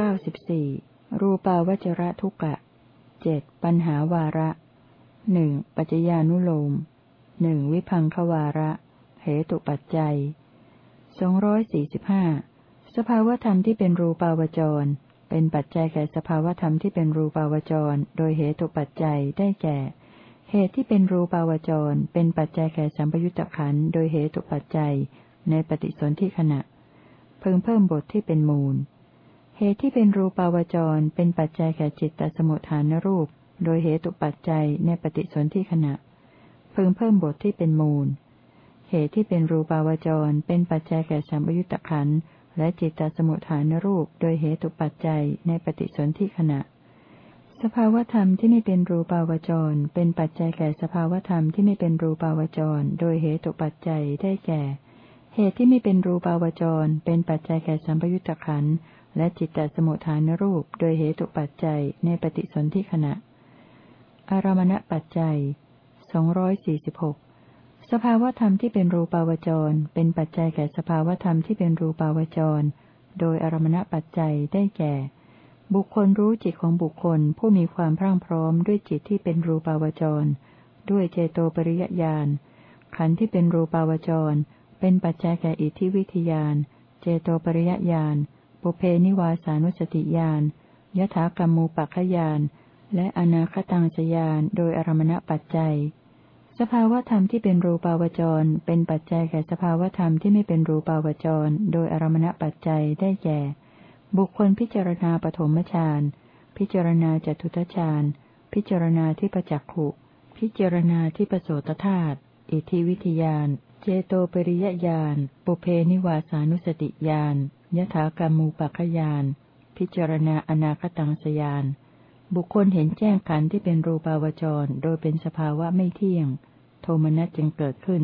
เก้าสิบสี่รูปาวจระทุกะเจ็ดปัญหาวาระหนึ่งปัจจญานุโลมหนึ่งวิพังควาระ เหตุปัจจัยสองร้อยสี่สิบห้าสภาวธรรมที่เป็นรูปาวจร เป็นปัจจัยแก่สภาวธรรมที่เป็นรูปาวจร โดยเหตุปัจจัยได้แก่ เหตุที่เป็นรูปาวจร เป็นปัจจัยแก่สัมปยุตตะขันโดยเหตุปัจจัย ในปฏิสนธิขณะ เพิ่งเพิ่มบทที่เป็นมูล เหตุที่เป็นรูปาวจรเป็นปัจจัยแก่จิตตสมุทฐานรูป โดยเหตุปัจจัยในปฏิสนธิขณะเพิ่งเพิ่มบทที่เป็นมูล เหตุที่เป็นรูปาวจรเป็นปัจจัยแก่สัมยุตตะขันและจิตตสมุทฐานรูป โดยเหตุปัจจัยในปฏิสนธิขณะ สภาวธรรมที่ไม่เป็นรูปาวจร เป็นปัจจัยแก่สภาวธรรมที่ไม่เป็นรูปาวจร โดยเหตุปัจจัยได้แก่ เหตุที่ไม่เป็นรูปาวจร เป็นปัจจัยแก่สัมปยุตตะขัน และจิตตสมุทฐานรูปโดยเหตุปัจจัยในปฏิสนธิขณะ อารมณปัจจัยสองร้อยสี่สิบหกสภาวธรรมที่เป็นรูปาวจร เป็นปัจจัยแก่สภาวธรรมที่เป็นรูปาวจร โดยอารมณปัจจัยได้แก่ บุคคลรู้จิตของบุคคลผู้มีความพรั่งพร้อมด้วยจิตที่เป็นรูปาวจร ด้วยเจโตปริยญาณขันธ์ที่เป็นรูปาวจร เป็นปัจจัยแก่อิทธิวิทยาน เจโตปริยญาณ ปุเพนิวาสานุสติญาณยถากรรมูปัคขยาน และอนาคตังสยานโดยอารมณปัจจัย สภาวธรรมที่เป็นรูปาวจร เป็นปัจจัยแก่สภาวธรรมที่ไม่เป็นรูปาวจร โดยอารมณปัจจัยได้แก่ บุคคลพิจารณาปฐมฌาน พิจารณาจตุตฌาน พิจารณาที่ประจักขุพิจารณาที่ประโสตธาตุ อิทิวิทยาน เจโตปริยญาณ ปุเพนิวาสานุสติญาณ ยถากรรมูปัคยาน พิจารณาอนาคตังสยาน บุคคลเห็นแจ้งขันที่เป็นรูปาวจร โดยเป็นสภาวะไม่เที่ยง โทมนัสจึงเกิดขึ้น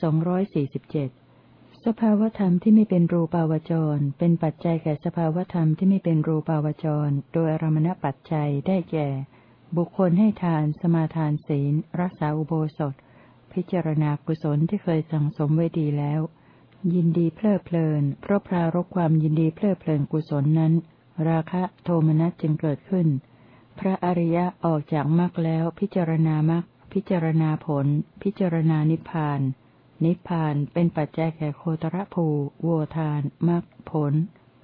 สองร้อยสี่สิบเจ็ดสภาวธรรมที่ไม่เป็นรูปาวจร เป็นปัจจัยแก่สภาวธรรมที่ไม่เป็นรูปาวจร โดยอารมณปัจจัยได้แก่ บุคคลให้ทาน สมาทานศีล รักษาอุโบสถ พิจารณากุศลที่เคยสั่งสมไว้ดีแล้ว ยินดีเพลิดเพลิน เพราะพรารกความยินดีเพลิดเพลินกุศลนั้น ราคะโทมนัสจึงเกิดขึ้น พระอริยะออกจากมรรคแล้วพิจารณามรรคพิจารณาผล พิจารณานิพพาน นิพพานเป็นปัจจัยแก่โคตรภูโวทานมรรคผล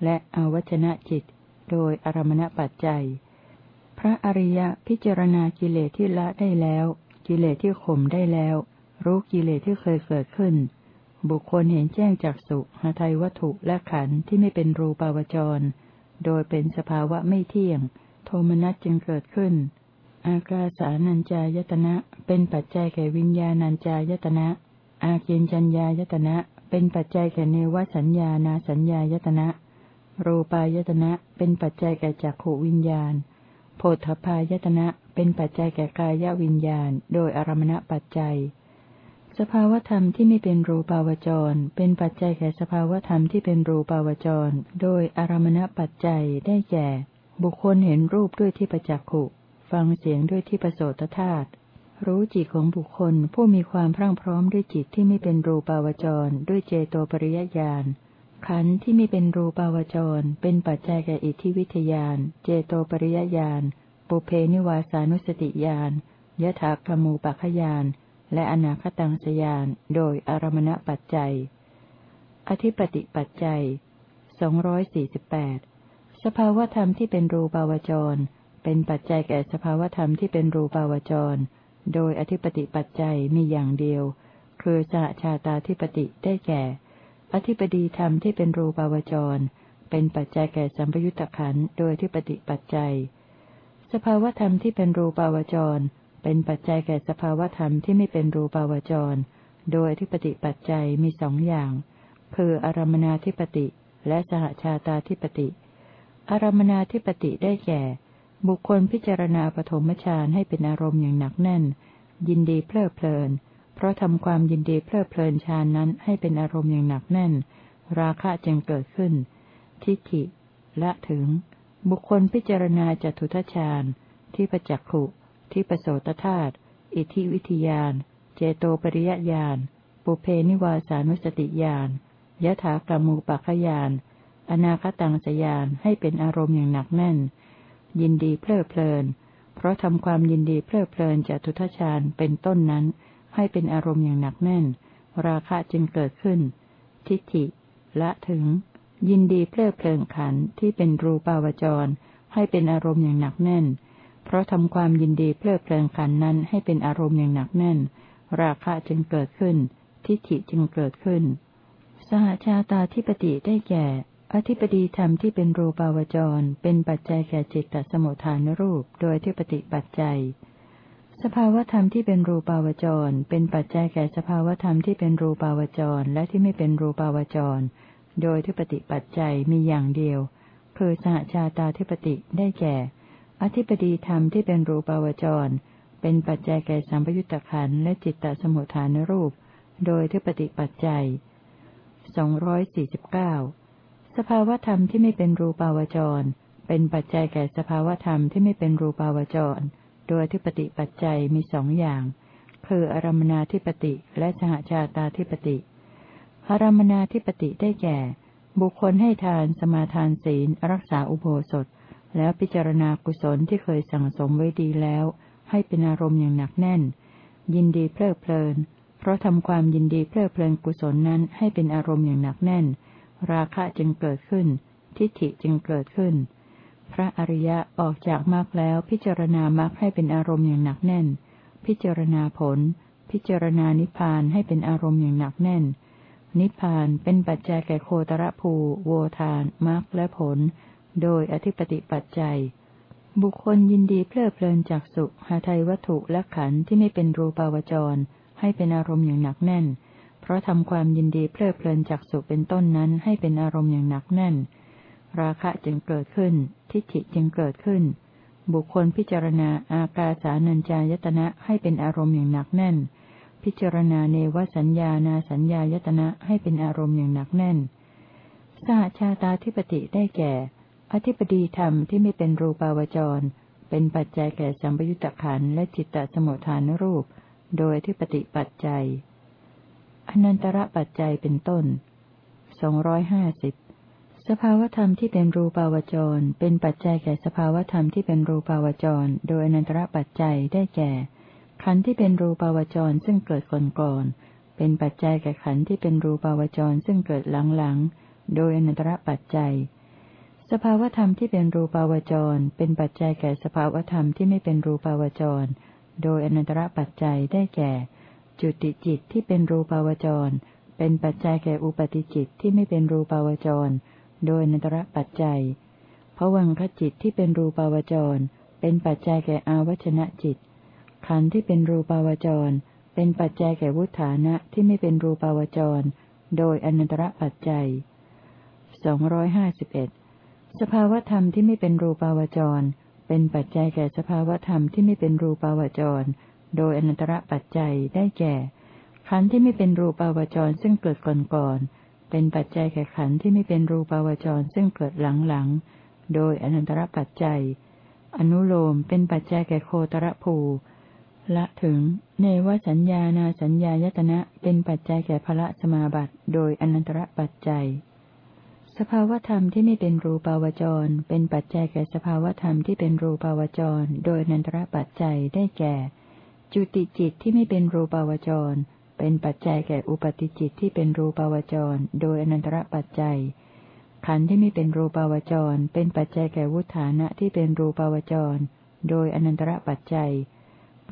และอวัชนะจิต โดยอารมณปัจจัย พระอริยะพิจารณากิเลสที่ละได้แล้ว กิเลสที่ข่มได้แล้ว รู้กิเลสที่เคยเกิดขึ้น บุคคลเห็นแจ้งจากสุหทัยวัตถุและขันธ์ที่ไม่เป็นรูปาวจร โดยเป็นสภาวะไม่เที่ยง โทมนัสจึงเกิดขึ้น อากาสานัญจายตนะ เป็นปัจจัยแก่วิญญาณัญจายตนะ อาเกียนจัญญายตนะ เป็นปัจจัยแก่เนวสัญญานาสัญญายตนะ รูปายตนะ เป็นปัจจัยแก่จักขวิญญาณ โพธพายตนะ เป็นปัจจัยแก่กายวิญญาณ โดยอารมณปัจจัย สภาวธรรมที่ไม่เป็นรูปาวจร เป็นปัจจัยแก่สภาวธรรมที่เป็นรูปาวจร โดยอารมณปัจจัยได้แก่ บุคคลเห็นรูปด้วยที่ประจักขุ ฟังเสียงด้วยที่ประโสตธาตุรู้จิตของบุคคลผู้มีความพรั่งพร้อมด้วยจิตที่ไม่เป็นรูปาวจร ด้วยเจโตปริยญาณขันธ์ที่ไม่เป็นรูปาวจร เป็นปัจจัยแก่อิทธิวิทยาน เจโตปริยญาณปุเพนิวาสานุสติญาณยถากรมูปัคยาน และอนาคตังสยานโดยอารมณปัจจัย อธิปติปัจจัยสองร้อยสี่สิบแปดสภาวธรรมที่เป็นรูปาวจร เป็นปัจจัยแก่สภาวธรรมที่เป็นรูปาวจร โดยอธิปติปัจจัยมีอย่างเดียว คือสหชาตาธิปติได้แก่ อธิปดีธรรมที่เป็นรูปาวจร เป็นปัจจัยแก่สัมปยุตตะขันโดยอธิปติปัจจัย สภาวธรรมที่เป็นรูปาวจร เป็นปัจจัยแก่สภาวธรรมที่ไม่เป็นรูปาวจร โดยอธิปติปัจจัยมีสองอย่าง คืออารมนาธิปติ และสหชาตาธิปติ อารมนาธิปติได้แก่ บุคคลพิจารณาปฐมฌานให้เป็นอารมณ์อย่างหนักแน่น ยินดีเพลิดเพลิน เพราะทำความยินดีเพลิดเพลินฌานนั้นให้เป็นอารมณ์อย่างหนักแน่น ราคะจึงเกิดขึ้น ทิฏฐิ ละถึง บุคคลพิจารณาจตุทัชฌานที่ประจักขุ ที่ประโสตธาตุ อิทธิวิทยาน เจโตปริยญาณ ปุเพนิวาสานุสติญาณ ยถากรรมูปัคยาน อนาคตังสยานให้เป็นอารมณ์อย่างหนักแน่น ยินดีเพลิดเพลิน เพราะทำความยินดีเพลิดเพลินจากทุทชาญเป็นต้นนั้น ให้เป็นอารมณ์อย่างหนักแน่น ราคะจึงเกิดขึ้น ทิฏฐิ ละถึง ยินดีเพลิดเพลินขันที่เป็นรูปาวจร ให้เป็นอารมณ์อย่างหนักแน่น เพราะทำความยินดีเพลิดเพลินขันนั้นให้เป็นอารมณ์อย่างหนักแน่น ราคะจึงเกิดขึ้น ทิฏฐิจึงเกิดขึ้น สหชาตาธิปติได้แก่ อธิปดีธรรมที่เป็นรูปาวจร เป็นปัจจัยแก่จิตตสมุทฐานรูป โดยธิปติปัจจัย สภาวธรรมที่เป็นรูปาวจร เป็นปัจจัยแก่สภาวธรรมที่เป็นรูปาวจร และที่ไม่เป็นรูปาวจร โดยทิปติปัจจัยมีอย่างเดียว คือสหชาตาธิปติได้แก่ อธิปดีธรรมที่เป็นรูปาวจร เป็นปัจจัยแก่สัมปยุตตะขันและจิตตสมุทฐานรูป โดยทิปติปัจจัยสองร้อยสี่สิบเก้าสภาวธรรมที่ไม่เป็นรูปาวจร เป็นปัจจัยแก่สภาวธรรมที่ไม่เป็นรูปาวจร โดยทิปติปัจจัยมีสองอย่าง คืออารมนาธิปติและสหชาตาธิปติอารมนาธิปติได้แก่ บุคคลให้ทานสมาทานศีล รักษาอุโบสถ แล้วพิจารณากุศลที่เคยสั่งสมไว้ดีแล้ว ให้เป็นอารมณ์อย่างหนักแน่น ยินดีเพลิดเพลิน เพราะทำความยินดีเพลิดเพลินกุศลนั้นให้เป็นอารมณ์อย่างหนักแน่น ราคะจึงเกิดขึ้น ทิฏฐิจึงเกิดขึ้น พระอริยะออกจากมรรคแล้วพิจารณามรรคให้เป็นอารมณ์อย่างหนักแน่น พิจารณาผล พิจารณานิพพานให้เป็นอารมณ์อย่างหนักแน่นนิพพานเป็นปัจจัยแก่โคตรภู โวทานมรรคและผล โดยอธิปติปัจจัย บุคคลยินดีเพลิดเพลินจากสุขหาไทยวัตถุและขันธ์ที่ไม่เป็นรูปาวจร ให้เป็นอารมณ์อย่างหนักแน่น เพราะทำความยินดีเพลิดเพลินจากสุขเป็นต้นนั้นให้เป็นอารมณ์อย่างหนักแน่น ราคะจึงเกิดขึ้น ทิฏฐิจึงเกิดขึ้น บุคคลพิจารณาอากาสานัญจายตนะให้เป็นอารมณ์อย่างหนักแน่น พิจารณาเนวสัญญานาสัญญายตนะให้เป็นอารมณ์อย่างหนักแน่นสหชาตาธิปติได้แก่ อธิปดีธรรมที่ไม่เป็นรูปาวจร เป็นปัจจัยแก่สัมปยุตตะขันและจิตตสมุทฐานรูป โดยอธิปติปัจจัย อนันตระปัจจัยเป็นต้นสองร้อยห้าสิบสภาวธรรมที่เป็นรูปาวจร เป็นปัจจัยแก่สภาวธรรมที่เป็นรูปาวจร โดยอนันตระปัจจัยได้แก่ ขันธ์ที่เป็นรูปาวจรซึ่งเกิดก่อนก่อนเป็นปัจจัยแก่ขันธ์ที่เป็นรูปาวจรซึ่งเกิดหลังๆโดยอนันตระปัจจัย สภาวธรรมที่เป็นรูปาวจร เป็นปัจจัยแก่สภาวธรรมที่ไม่เป็นรูปาวจร โดยอนันตรปัจจัยได้แก่ จุติจิตที่เป็นรูปาวจร เป็นปัจจัยแก่อุปติจิตที่ไม่เป็นรูปาวจร โดยอนันตรปัจจัยพวังคจิตที่เป็นรูปาวจร เป็นปัจจัยแก่อาวัชนะจิต ขันธ์ที่เป็นรูปาวจร เป็นปัจจัยแก่วุฒานะที่ไม่เป็นรูปาวจร โดยอนันตระปัจจัยสองร้อยห้าสิบเอ็ด สภาวธรรมที่ไม่เป็นรูปาวจร เป็นปัจจัยแก่สภาวธรรมที่ไม่เป็นรูปาวจร โดยอนันตระปัจจัยได้แก่ ขันธ์ที่ไม่เป็นรูปาวจรซึ่งเกิดก่อนก่อนเป็นปัจจัยแก่ขันธ์ที่ไม่เป็นรูปาวจรซึ่งเกิดหลังหลังโดยอนันตระปัจจัย อนุโลมเป็นปัจจัยแก่โคตรภูละถึง เนวสัญญานาสัญญายตนะเป็นปัจจัยแก่พระสมาบัติ โดยอนันตระปัจจัย สภาวธรรมที่ไม่เป็นรูปาวจร เป็นปัจจัยแก่สภาวธรรมที่เป็นรูปาวจร โดยอนันตระปัจจัยได้แก่ จุติจิตที่ไม่เป็นรูปาวจร เป็นปัจจัยแก่อุปติจิตที่เป็นรูปาวจร โดยอนันตระปัจจัย ขันธ์ที่ไม่เป็นรูปาวจร เป็นปัจจัยแก่วุฒานะที่เป็นรูปาวจร โดยอนันตระปัจจัย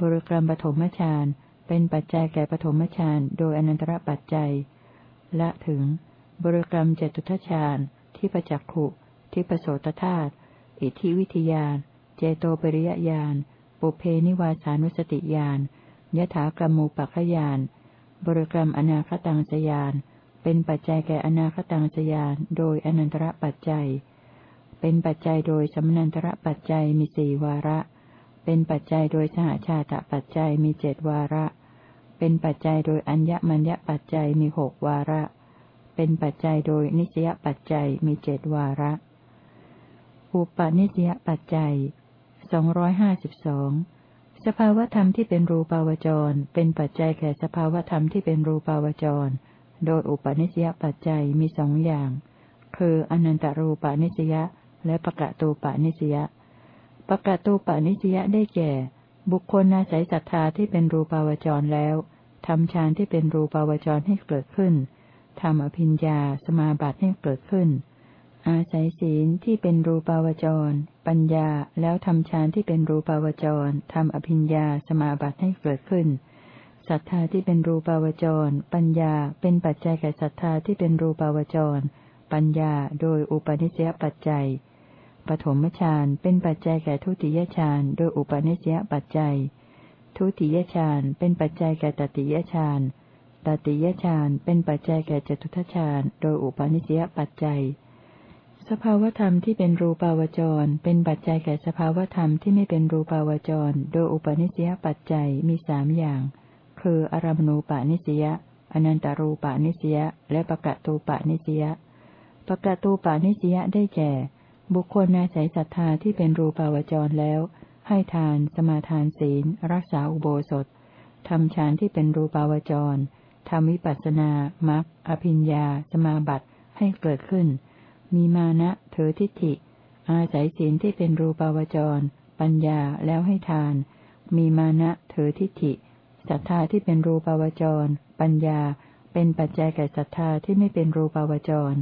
บริกรรมปฐมฌานเป็นปัจจัยแก่ปฐมฌานโดยอนันตระปัจจัย ละถึง บริกรรมเจตุทัชฌานที่ประจักขุที่ประโสตธาตุอิทธิวิทยานเจโตปริยญาณปุเพนิวาสานุสติญาณยถากรรมูปัคขยานบริกรรมอนาคตังสยาน เป็นปัจจัยแก่อนาคตังสยาน โดยอนันตระปัจจัย เป็นปัจจัยโดยสมนันตระปัจจัยมีสี่วาระ เป็นปัจจัยโดยสหชาตปัจจัยมีเจดวาระ เป็นปัจจัยโดยอัญญมัญญปัจจัยมีหกวาระ เป็นปัจจัยโดยนิสยปัจจัยมีเจดวาระ อุปนิสยปัจจัยสองร้อยห้าสิบสองสภาวธรรมที่เป็นรูปาวจร เป็นปัจจัยแก่สภาวธรรมที่เป็นรูปาวจร โดยอุปนิสยปัจจัยมีสองอย่าง คืออนันตรูปานิสยาและปะกะตูปานิสยาปะกะตูปานิสยาได้แก่ บุคคลอาศัยศรัทธาที่เป็นรูปาวจรแล้วทำฌานที่เป็นรูปาวจรให้เกิดขึ้น ทำอภิญญาสมาบัติให้เกิดขึ้น อาศัยศีลที่เป็นรูปาวจร ปัญญาแล้วทำฌานที่เป็นรูปาวจรทำอภิญญาสมาบัติให้เกิดขึ้นศรัทธาที่เป็นรูปาวจร ปัญญาเป็นปัจจัยแก่ศรัทธาที่เป็นรูปาวจร ปัญญาโดยอุปนิสยปัจจัยปฐมฌานเป็นปัจจัยแก่ทุติยฌานโดยอุปนิสยปัจจัย ทุติยฌานเป็นปัจจัยแก่ตติยฌาน ตติยฌานเป็นปัจจัยแก่จตุทฌานโดยอุปนิสยปัจจัย สภาวธรรมที่เป็นรูปาวจร เป็นปัจจัยแก่สภาวธรรมที่ไม่เป็นรูปาวจร โดยอุปนิสยปัจจัยมีสามอย่าง คืออารมณูปานิสยาอนันตรูปานิสยาและปะกะตูปานิสยาปะกะตูปานิสยาได้แก่ บุคคลอาศัยศรัทธาที่เป็นรูปาวจรแล้ว ให้ทาน สมาทานศีล รักษาอุโบสถทำฌานที่เป็นรูปาวจร ทำวิปัสสนามัคอภิญญา สมาบัติให้เกิดขึ้น มีมานะเถอทิฏฐิ อาศัยศีลที่เป็นรูปาวจร ปัญญาแล้วให้ทาน มีมานะเถอทิฏฐิศรัทธาที่เป็นรูปาวจร ปัญญาเป็นปัจจัยแก่ศรัทธาที่ไม่เป็นรูปาวจร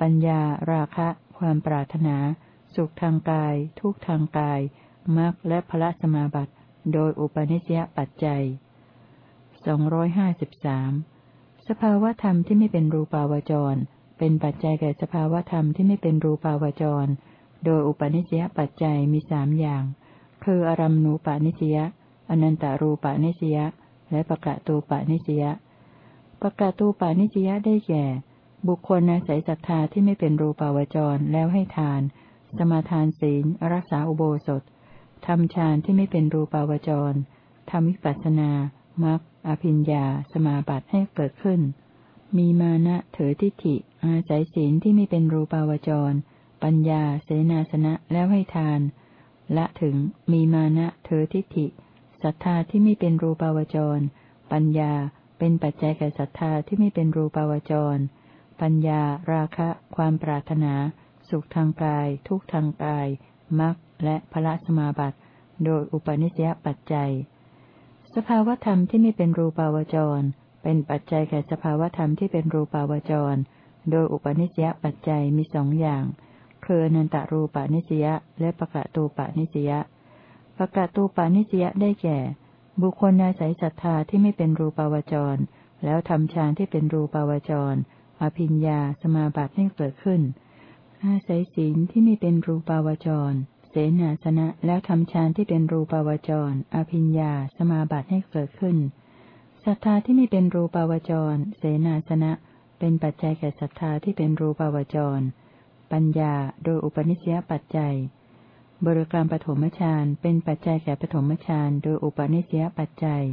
ปัญญาราคะ ความปรารถนา สุขทางกาย ทุกทางกายมรรคและพระสมาบัติ โดยอุปนิสยปัจจัย สองร้อยห้าสิบสามสภาวธรรมที่ไม่เป็นรูปาวจร เป็นปัจจัยแก่สภาวธรรมที่ไม่เป็นรูปาวจร โดยอุปนิสยปัจจัยมีสามอย่าง คืออารัมณูปานิสยาอนันตารูปานิสยาและปะกะตูปานิสยาปะกะตูปานิสยาได้แก่ บุคคลอาศัยศรัทธาที่ไม่เป็นรูปาวจรแล้วให้ทาน สมาทานศีล รักษาอุโบสถทำฌานที่ไม่เป็นรูปาวจรทำวิปัสสนามัค อภิญญาสมาบัติให้เกิดขึ้น มีมานะเถอทิฏฐิ อาศัยศีลที่ไม่เป็นรูปาวจร ปัญญาเสนาสนะแล้วให้ทาน ละถึงมีมานะเถอทิฏฐิศรัทธาที่ไม่เป็นรูปาวจร ปัญญาเป็นปัจจัยแก่ศรัทธาที่ไม่เป็นรูปาวจร ปัญญาราคะ ความปรารถนา สุขทางกาย ทุกทางกายมรรคและพระสมาบัติ โดยอุปนิสยปัจจัย สภาวธรรมที่ไม่เป็นรูปาวจร เป็นปัจจัยแก่สภาวธรรมที่เป็นรูปาวจร โดยอุปนิสยปัจจัยมีสองอย่าง คือนันตรูปานิสยาและปะกะตูปานิสยาปะกาตูปานิสยได้แก่ บุคคลอาศัยศรัทธาที่ไม่เป็นรูปาวจร แล้วทำฌานที่เป็นรูปาวจร อภิญญาสมาบัติให้เกิดขึ้น อาศัยศีลที่ไม่เป็นรูปาวจร เสนาสนะแล้วทำฌานที่เป็นรูปาวจร อภิญญา สมาบัติให้เกิดขึ้น ศรัทธาที่ไม่เป็นรูปาวจร เสนาสนะ เป็นปัจจัยแก่ศรัทธาที่เป็นรูปาวจร ปัญญา โดยอุปนิสยปัจจัย บริกรรมปฐมฌาน เป็นปัจจัยแก่ปฐมฌาน โดยอุปนิสยปัจจัย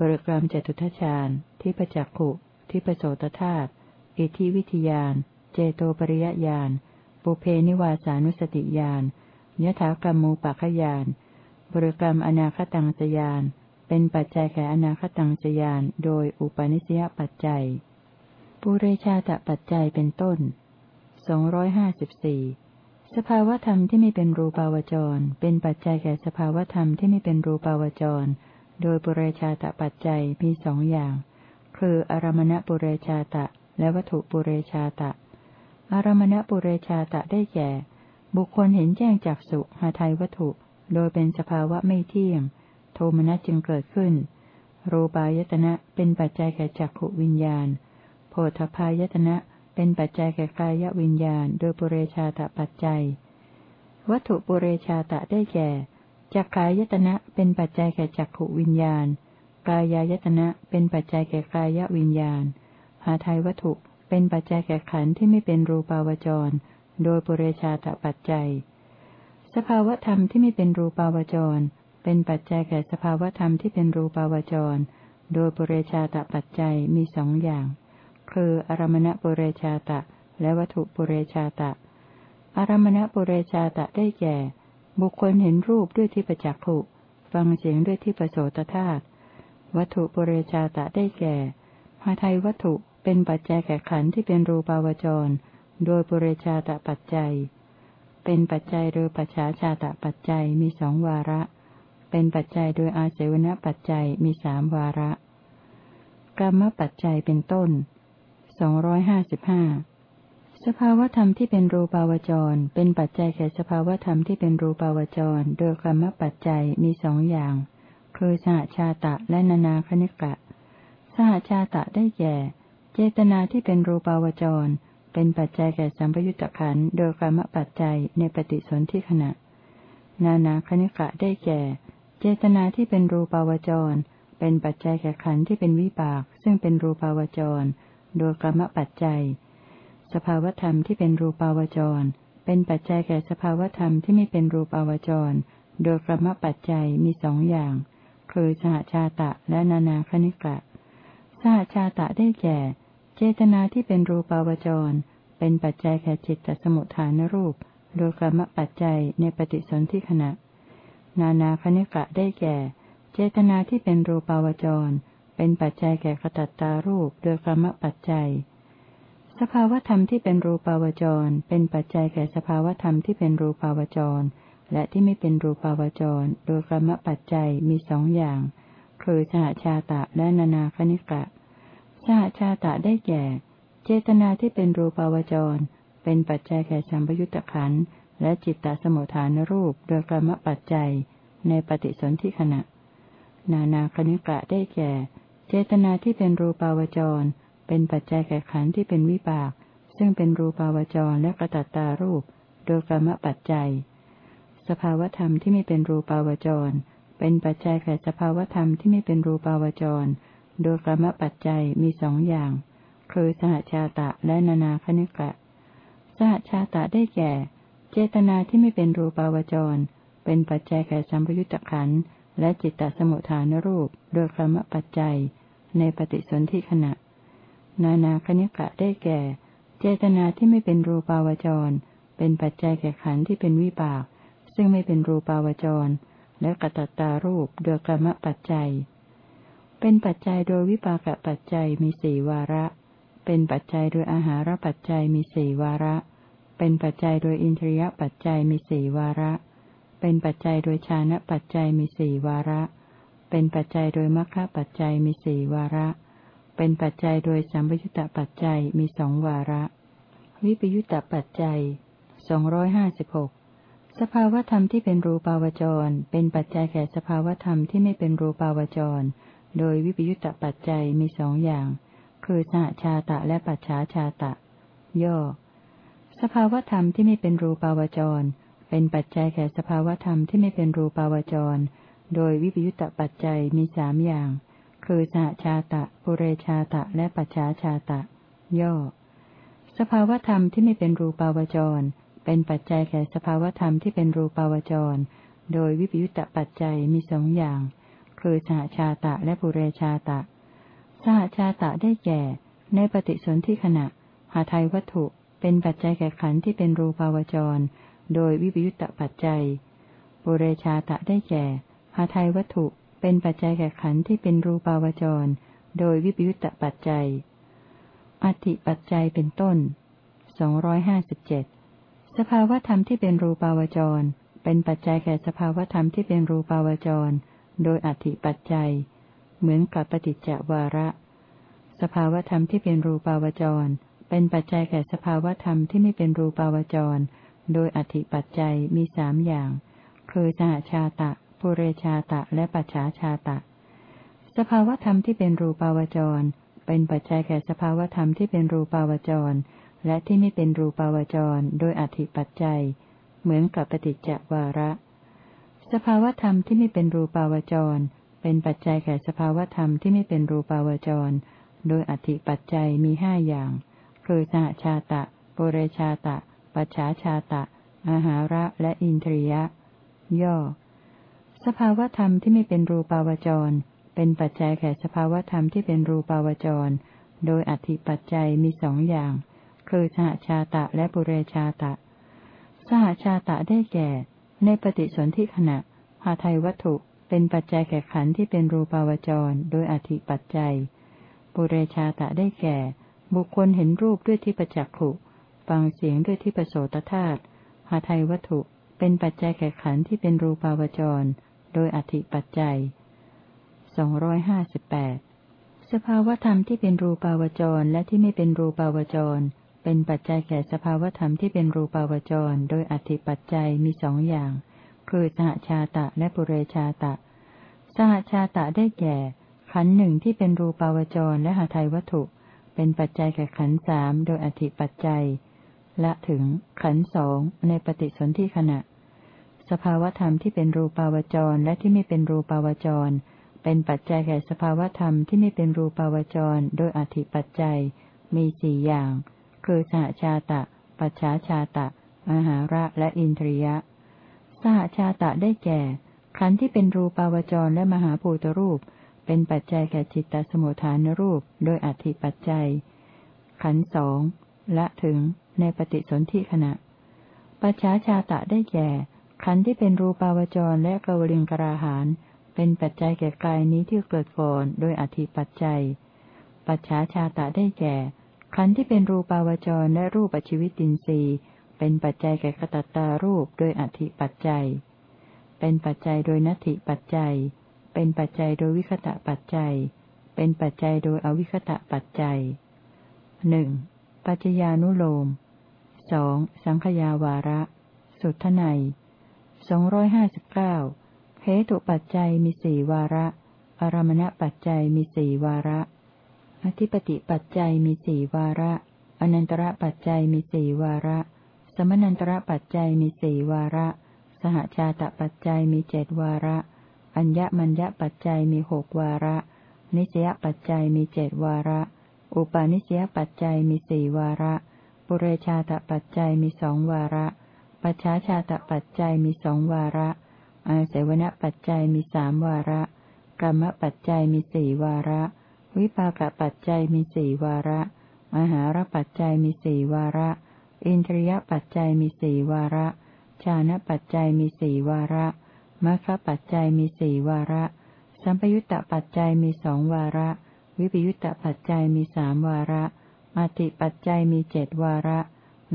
บริกรรมจตุทฌาน ที่ประจักขุ ที่ประโสตธาตุ อิทธิวิทยาน เจโตปริยญาณ ปุเพนิวาสานุสติญาณ ยถากรรมูปัคยานบริกรรมอนาคตังสยาน เป็นปัจจัยแก่อนาคตังสยาน โดยอุปนิสยปัจจัย ปุเรชาตปัจจัยเป็นต้นสองร้อยห้าสิบสี่สภาวธรรมที่ไม่เป็นรูปาวจร เป็นปัจจัยแก่สภาวธรรมที่ไม่เป็นรูปาวจร โดยปุเรชาตปัจจัยมีสองอย่าง คืออารมณปุเรชาตะ และวัตถุปุเรชาตะ อารมณปุเรชาตะได้แก่ บุคคลเห็นแจ้งจากสุหาไทยวัตถุ โดยเป็นสภาวะไม่เที่ยง โทมนัสจึงเกิดขึ้น รูปายตนะเป็นปัจจัยแก่จักขวิญญาณ โพธพายตนะเป็นปัจจัยแก่กายวิญญาณ โดยปุเรชาตปัจจัย วัตถุปุเรชาตะได้แก่จักขายตนะเป็นปัจจัยแก่จักขวิญญาณ กายายตนะเป็นปัจจัยแก่กายวิญญาณ หาไทยวัตถุเป็นปัจจัยแก่ขันธ์ที่ไม่เป็นรูปาวจร โดยปุเรชาตปัจจัย สภาวธรรมที่ไม่เป็นรูปาวจร เป็นปัจจัยแก่สภาวธรรมที่เป็นรูปาวจร โดยปุเรชาตปัจจัยมีสองอย่าง คืออารมณปุเรชาตะ และวัตถุปุเรชาตะ อารมณปุเรชาตะได้แก่ บุคคลเห็นรูปด้วยที่ประจักขุฟังเสียงด้วยที่ประโสตธาตุวัตถุปุเรชาตะได้แก่หาไทยวัตถุเป็นปัจจัยแก่ขันธ์ที่เป็นรูปาวจร โดยปุเรชาตปัจจัย เป็นปัจจัยโดยปัจฉาชาตปัจจัยมีสองวาระ เป็นปัจจัยโดยอาเสวนปัจจัยมีสามวาระ กรรมปัจจัยเป็นต้นสองร้อยห้าสิบห้าสภาวธรรมที่เป็นรูปาวจร เป็นปัจจัยแก่สภาวธรรมที่เป็นรูปาวจร โดยกรรมปัจจัยมีสองอย่าง คือสหชาตะและนานาคณิกะ สหชาตะได้แก่ เจตนาที่เป็นรูปาวจร เป็นปัจจัยแก่สัมปยุตตะขันโดยกรรมปัจจัยในปฏิสนธิขณะ นานาคณิกะได้แก่ เจตนาที่เป็นรูปาวจร เป็นปัจจัยแก่ขันที่เป็นวิบาก ซึ่งเป็นรูปาวจร โดยกรรมปัจจัย สภาวธรรมที่เป็นรูปาวจร เป็นปัจจัยแก่สภาวธรรมที่ไม่เป็นรูปาวจร โดยกรรมปัจจัยมีสองอย่าง คือสหชาตะและนานาคณิกะ สหชาตะได้แก่ เจตนาที่เป็นรูปาวจร เป็นปัจจัยแก่จิตตสมุทฐานรูป โดยกรรมปัจจัยในปฏิสนธิขณะ นานาคณิกะได้แก่ เจตนาที่เป็นรูปาวจร เป็นปัจจัยแก่ขตัตตารูป โดยกรรมปัจจัย สภาวธรรมที่เป็นรูปาวจร เป็นปัจจัยแก่สภาวธรรมที่เป็นรูปาวจร และที่ไม่เป็นรูปาวจร โดยกรรมปัจจัยมีสองอย่าง คือสหชาตะและนานาคณิกะ สหชาตะได้แก่ เจตนาที่เป็นรูปาวจร เป็นปัจจัยแก่สัมปยุตตะขันและจิตตสมุทฐานรูปโดยกรรมปัจจัยในปฏิสนธิขณะ นานาคณิกะได้แก่ เจตนาที่เป็นรูปาวจร เป็นปัจจัยแก่ขันที่เป็นวิบาก ซึ่งเป็นรูปาวจรและกระตัตตารูป โดยกรรมปัจจัย สภาวธรรมที่ไม่เป็นรูปาวจร เป็นปัจจัยแก่สภาวธรรมที่ไม่เป็นรูปาวจร โดยกรรมปัจจัยมีสองอย่าง คือสหชาตะและนานาคณิกะ สหชาตะได้แก่ เจตนาที่ไม่เป็นรูปาวจร เป็นปัจจัยแก่สัมปยุตตะขันและจิตตสมุทฐานรูป โดยกรรมปัจจัย ในปฏิสนธิขณะ นานาคณิกะได้แก่ เจตนาที่ไม่เป็นรูปาวจร เป็นปัจจัยแก่ขันที่เป็นวิบาก ซึ่งไม่เป็นรูปาวจร และกตัตตารูปโดยกรรมปัจจัย เป็นปัจจัยโดยวิปากปัจจัยมีสี่วาระ เป็นปัจจัยโดยอาหารปัจจัยมีสี่วาระ เป็นปัจจัยโดยอินทรียปัจจัยมีสี่วาระ เป็นปัจจัยโดยชานะปัจจัยมีสี่วาระ เป็นปัจจัยโดยมรรคปัจจัยมีสี่วาระ เป็นปัจจัยโดยสัมปยุตตปัจจัยมีสองวาระ วิปยุตตปัจจัยสองร้อยห้าสิบหกสภาวธรรมที่เป็นรูปาวจร เป็นปัจจัยแก่สภาวธรรมที่ไม่เป็นรูปาวจร โดยวิปยุตตปัจจัยมีสองอย่าง คือสหชาตะและปัจฉาชาตะ ย่อ สภาวธรรมที่ไม่เป็นรูปาวจร เป็นปัจจัยแก่สภาวธรรมที่ไม่เป็นรูปาวจร โดยวิปยุตตปัจจัยมีสามอย่าง คือสหชาตะปุเรชาตะและปัจฉาชาตะ ย่อ สภาวธรรมที่ไม่เป็นรูปาวจร เป็นปัจจัยแก่สภาวธรรมที่เป็นรูปาวจร โดยวิปยุตตปัจจัยมีสองอย่าง คือสหชาตะและปุเรชาตะ สหชาตะได้แก่ ในปฏิสนธิขณะ หาไทยวัตถุเป็นปัจจัยแก่ขันที่เป็นรูปาวจร โดยวิปยุตตปัจจัย ปุเรชาตะได้แก่ หาไทยวัตถุเป็นปัจจัยแก่ขันที่เป็นรูปาวจร โดยวิปยุตตปัจจัย อธิปัจจัยเป็นต้นสองร้อยห้าสิบเจ็ดสภาวธรรมที่เป็นรูปาวจร เป็นปัจจัยแก่สภาวธรรมที่เป็นรูปาวจร โดยอธิปัจจัย เหมือนกับปฏิจจวาระ สภาวธรรมที่เป็นรูปาวจร เป็นปัจจัยแก่สภาวธรรมที่ไม่เป็นรูปาวจร โดยอธิปัจจัยมีสามอย่าง คือสหชาตะปุเรชาตะ และปัจฉาชาตะ สภาวธรรมที่เป็นรูปาวจร เป็นปัจจัยแก่สภาวธรรมที่เป็นรูปาวจร และที่ไม่เป็นรูปาวจร โดยอธิปัจจัย เหมือนกับปฏิจจวาระ สภาวธรรมที่ไม่เป็นรูปาวจร เป็นปัจจัยแก่สภาวธรรมที่ไม่เป็นรูปาวจร โดยอธิปัจจัยมีห้าอย่าง คือสหชาตะปุเรชาตะ ปัจฉาชาตะ อาหาระและอินทรียะ ย่อ สภาวธรรมที่ไม่เป็นรูปาวจร เป็นปัจจัยแก่สภาวธรรมที่เป็นรูปาวจร โดยอธิปัจจัยมีสองอย่าง คือสหชาตะและปุเรชาตะ สหชาตะได้แก่ ในปฏิสนธิขณะหาไทยวัตถุเป็นปัจจัยแก่ขันธ์ที่เป็นรูปาวจร โดยอธิปัจจัย ปุเรชาตะได้แก่ บุคคลเห็นรูปด้วยที่ประจักขุฟังเสียงด้วยที่ประโสตธาตุหาไทยวัตถุเป็นปัจจัยแก่ขันธ์ที่เป็นรูปาวจร โดยอธิปัจจัยสองร้อยห้าสิบแปดสภาวธรรมที่เป็นรูปาวจรและที่ไม่เป็นรูปาวจร เป็นปัจจัยแก่สภาวธรรมที่เป็นรูปาวจร โดยอธิปัจจัยมีสองอย่าง คือสหชาตะและปุเรชาตะ สหชาตะได้แก่ ขันหนึ่งที่เป็นรูปาวจรและหาไทยวัตถุ เป็นปัจจัยแก่ขันสามโดยอธิปัจจัย และถึงขันสองในปฏิสนธิขณะ สภาวธรรมที่เป็นรูปาวจรและที่ไม่เป็นรูปาวจร เป็นปัจจัยแก่สภาวธรรมที่ไม่เป็นรูปาวจร โดยอธิปัจจัยมีสี่อย่าง คือสหชาตะ ปัจฉาชาตะอาหาระและอินทรียะ สหชาตะได้แก่ ขันธ์ที่เป็นรูปาวจรและมหาภูตรูป เป็นปัจจัยแก่จิตตสมุทฐานรูป โดยอธิปัจจัย ขันธ์สองละถึงในปฏิสนธิขณะ ปัจฉาชาตะได้แก่ ขันธ์ที่เป็นรูปาวจรและกวลิงกราหาน เป็นปัจจัยแก่กายนี้ที่เกิดก่อน โดยอธิปัจจัย ปัจฉาชาตะได้แก่ ขันธ์ที่เป็นรูปาวจรและรูปชีวิตินทรีย์เป็นปัจจัยแก่กตัตตารูปโดยอธิปัจจัย เป็นปัจจัยโดยนัตถิปัจจัย เป็นปัจจัยโดยวิคตะปัจจัย เป็นปัจจัยโดยอวิคตะปัจจัยหนึ่งปัจจญานุโลมสองสังขยาวาระ สุทไนสองร้อยห้าสิบเก้าเหตุปัจจัยมีสี่วาระ อารมณปัจจัยมีสี่วาระ อธิปติปัจจัยมีสี่วาระ อนันตระปัจจัยมีสี่วาระ สมนันตระปัจจัยมีสี่วาระ สหชาตปัจจัยมีเจ็ดวาระ อัญญมัญญปัจจัยมีหกวาระ นิสยปัจจัยมีเจ็ดวาระ อุปาณิสยปัจจัยมีสี่วาระ ปุเรชาตปัจจัยมีสองวาระ ปัจฉาชาตปัจจัยมีสองวาระ อาศัยวณปัจจัยมีสามวาระกรรมปัจจัยมีสี่วาระ วิปากปัจจัยมีสี่วาระ มหารปัจจัยมีสี่วาระ อินทรียปัจจัยมีสี่วาระชานะปัจจัยมีสี่วาระมัคคปัจจัยมีสี่วาระ สัมปยุตตปัจจัยมีสองวาระ วิปยุตตปัจจัยมีสามวาระมาติปัจจัยมีเจ็ดวาระ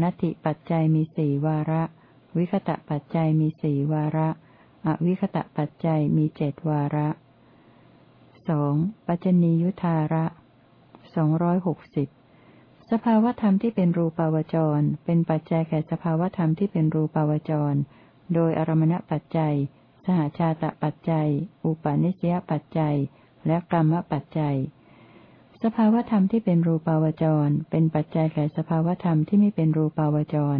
นัตติปัจจัยมีสี่วาระ วิคตะปัจจัยมีสี่วาระ อวิคตะปัจจัยมีเจดวาระ สองปัจจนียุทธาระสองร้อยหกสิบสภาวธรรมที่เป็นรูปาวจร เป็นปัจจัยแก่สภาวธรรมที่เป็นรูปาวจร โดยอารมณปัจจัย สหชาตปัจจัย อุปาณิสยปัจจัย และกรรมปัจจัย สภาวธรรมที่เป็นรูปาวจร เป็นปัจจัยแก่สภาวธรรมที่ไม่เป็นรูปาวจร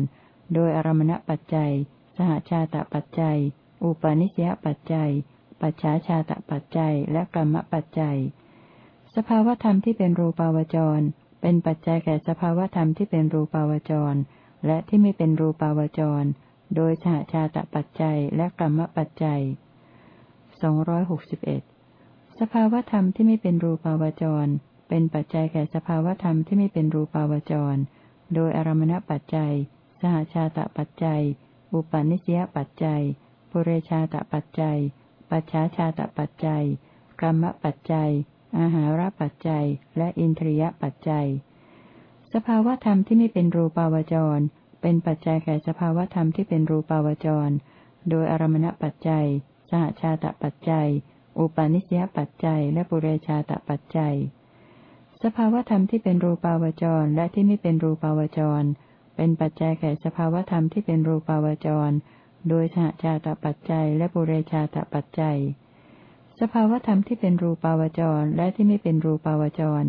โดยอารมณปัจจัย สหชาตปัจจัย อุปาณิสยปัจจัย ปัจฉาชาตปัจจัยและกรรมปัจจัย สภาวธรรมที่เป็นรูปาวจร เป็นปัจจัยแก่สภาวธรรมที่เป็นรูปาวจร และที่ไม่เป็นรูปาวจร โดยสหชาตปัจจัยและกรรมปัจจัยสองร้อยหกสิบเอ็ดสภาวธรรมที่ไม่เป็นรูปาวจร เป็นปัจจัยแก่สภาวธรรมที่ไม่เป็นรูปาวจร โดยอารมณปัจจัย สหชาตปัจจัย อุปาณิสยปัจจัย ปุเรชาตปัจจัย ปัจฉาชาตปัจจัย กรรมปัจจัย อาหารปัจจัย และอินทรียปัจจัย สภาวธรรมที่ไม่เป็นรูปาวจร เป็นปัจจัยแก่สภาวธรรมที่เป็นรูปาวจร โดยอารมณปัจจัย สหชาตปัจจัย อุปาณิสยปัจจัย และปุเรชาตปัจจัย สภาวธรรมที่เป็นรูปาวจรและที่ไม่เป็นรูปาวจร เป็นปัจจัยแก่สภาวธรรมที่เป็นรูปาวจร โดยสหชาตปัจจัยและปุเรชาตปัจจัย สภาวธรรมที่เป็นรูปาวจรและที่ไม่เป็นรูปาวจร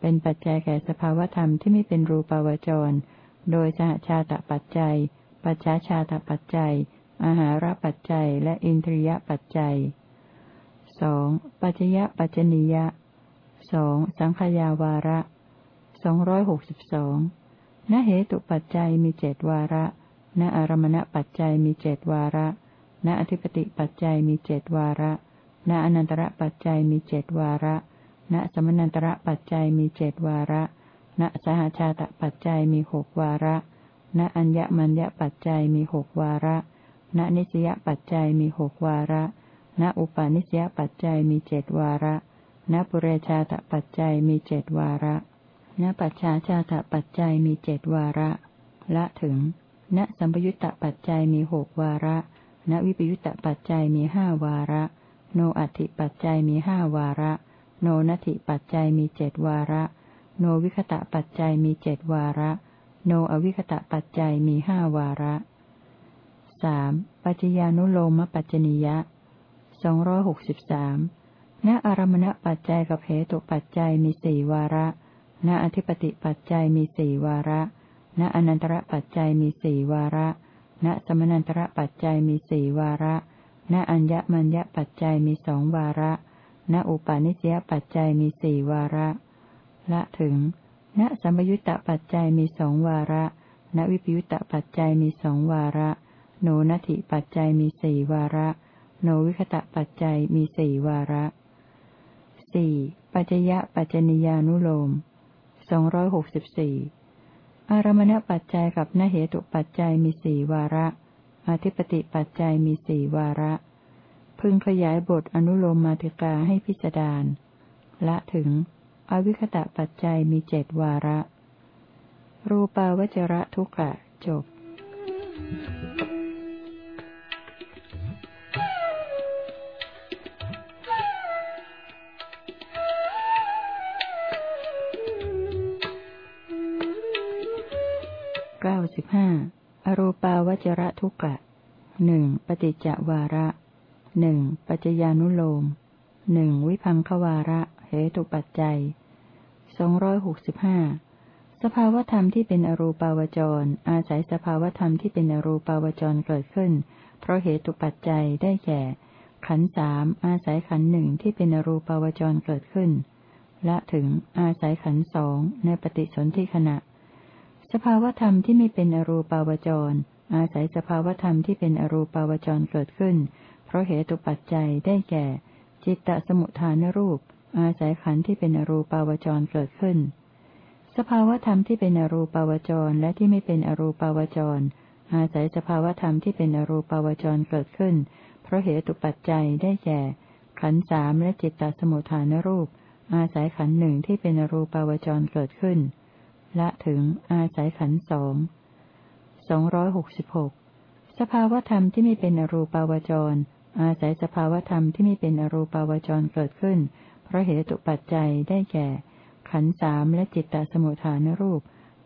เป็นปัจจัยแก่สภาวธรรมที่ไม่เป็นรูปาวจร โดยสหชาตปัจจัย ปัจฉาชาตปัจจัย อาหารปัจจัย และอินทรียปัจจัยสองปัจจยปัจจนิยะสองสังขยาวาระสองร้อยหกสิบสองนเหตุปัจจัยมีเจดวาระ ณอารมณปัจจัยมีเจดวาระ ณอธิปติปัจจัยมีเจดวาระ ณอนันตระปัจจัยมีเจดวาระ ณสมนันตระปัจจัยมีเจดวาระ ณสหชาตปัจจัยมีหกวาระ ณอัญญมัญญปัจจัยมีหกวาระ ณนิสยปัจจัยมีหกวาระ ณอุปาณิสยปัจจัยมีเจดวาระ ณปุเรชาตปัจจัยมีเจดวาระณปัจฉาชาตปัจจัยมีเจดวาระ ละถึง ณสัมปยุตตปัจจัยมีหกวาระ ณวิปยุตตปัจจัยมีห้าวาระ โนอัติปัจจัยมีห้าวาระ โนนัติปัจจัยมีเจดวาระ โนวิคตะปัจจัยมีเจดวาระ โนอวิคตะปัจจัยมีห้าวาระสามปัจจญานุโลมปัจจนิยะสองร้อยหกสิบสามณอารมณปัจจัยกับเหตุปัจจัยมีสี่วาระ ณอธิปติปัจจัยมีสี่วาระ ณอนันตระปัจจัยมีสี่วาระ ณสมนันตระปัจจัยมีสี่วาระ ณอัญญมัญญปัจจัยมีสองวาระ ณอุปาณิสยปัจจัยมีสี่วาระ ละถึง ณสัมยุตตปัจจัยมีสองวาระ ณวิปยุตตปัจจัยมีสองวาระ โนนัตถิปัจจัยมีสี่วาระ โนวิคตะปัจจัยมีสี่วาระสี่ปัจจยะปัจจนิยานุโลมสองร้อยหกสิบสี่ อารมณปัจจัยกับนเหตุปัจจัยมีสี่วาระ อธิปติปัจจัยมีสี่วาระ พึงขยายบทอนุโลมมาติกาให้พิจารณาละถึง อวิคตะปัจจัยมีเจ็ดวาระ รูปาวจระทุกะจบ Thank you. สิบห้าอรูปาวจระทุกะหนึ่งปฏิจจวาระหนึ่งปัจจญานุโลมหนึ่งวิพังควาระ เหตุปัจจัยสองร้อยหกสิบห้าสภาวธรรมที่เป็นอรูปาวจร อาศัยสภาวธรรมที่เป็นอรูปาวจรเกิดขึ้น เพราะเหตุปัจจัยได้แก่ ขันสามอาศัยขันหนึ่งที่เป็นอรูปาวจรเกิดขึ้น และถึงอาศัยขันสองในปฏิสนธิขณะ สภาวธรรมที่ไม่เป็นอรูปาวจร อาศัยสภาวธรรมที่เป็นอรูปาวจรเกิดขึ้น เพราะเหตุปัจจัยได้แก่ จิตตสมุทฐานรูป อาศัยขันธ์ที่เป็นอรูปาวจรเกิดขึ้น สภาวธรรมที่เป็นอรูปาวจรและที่ไม่เป็นอรูปาวจร อาศัยสภาวธรรมที่เป็นอรูปาวจรเกิดขึ้น เพราะเหตุปัจจัยได้แก่ ขันธ์สามและจิตตสมุทฐานรูป อาศัยขันธ์หนึ่งที่เป็นอรูปาวจรเกิดขึ้น ละถึง อาศัยขันสองสองร้อยหกสิบหกสภาวธรรมที่ไม่เป็นอรูปาวจร อาศัยสภาวธรรมที่ไม่เป็นอรูปาวจรเกิดขึ้น เพราะเหตุปัจจัยได้แก่ ขันสามและจิตตสมุทฐานรูป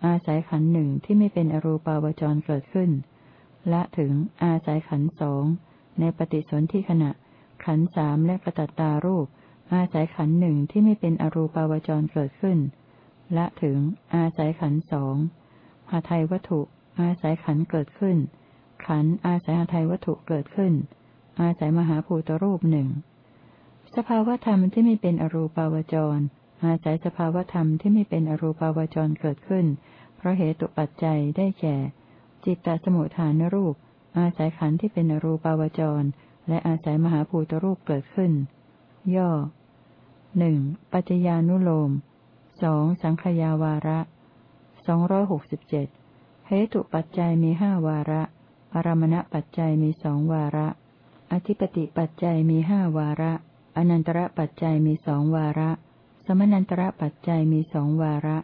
อาศัยขันหนึ่งที่ไม่เป็นอรูปาวจรเกิดขึ้น ละถึง อาศัยขันสองในปฏิสนธิขณะ ขันสามและกระตัตตารูป อาศัยขันหนึ่งที่ไม่เป็นอรูปาวจรเกิดขึ้น ละถึง อาศัยขันสองหาไทยวัตถุ อาศัยขันเกิดขึ้น ขันอาศัยหาไทยวัตถุเกิดขึ้น อาศัยมหาภูตรูปหนึ่งสภาวธรรมที่ไม่เป็นอรูปาวจร อาศัยสภาวธรรมที่ไม่เป็นอรูปาวจรเกิดขึ้น เพราะเหตุปัจจัยได้แก่ จิตตสมุทฐานรูป อาศัยขันที่เป็นอรูปาวจร และอาศัยมหาภูตรูปเกิดขึ้น ย่อหนึ่งปัจจญานุโลม สองสังขยาวาระสองร้อยหกสิบเจ็ดเหตุปัจจัยมีห้าวาระ อารมณปัจจัยมีสองวาระ อธิปติปัจจัยมีห้าวาระ อนันตระปัจจัยมีสองวาระ สมนันตระปัจจัยมีสองวาระ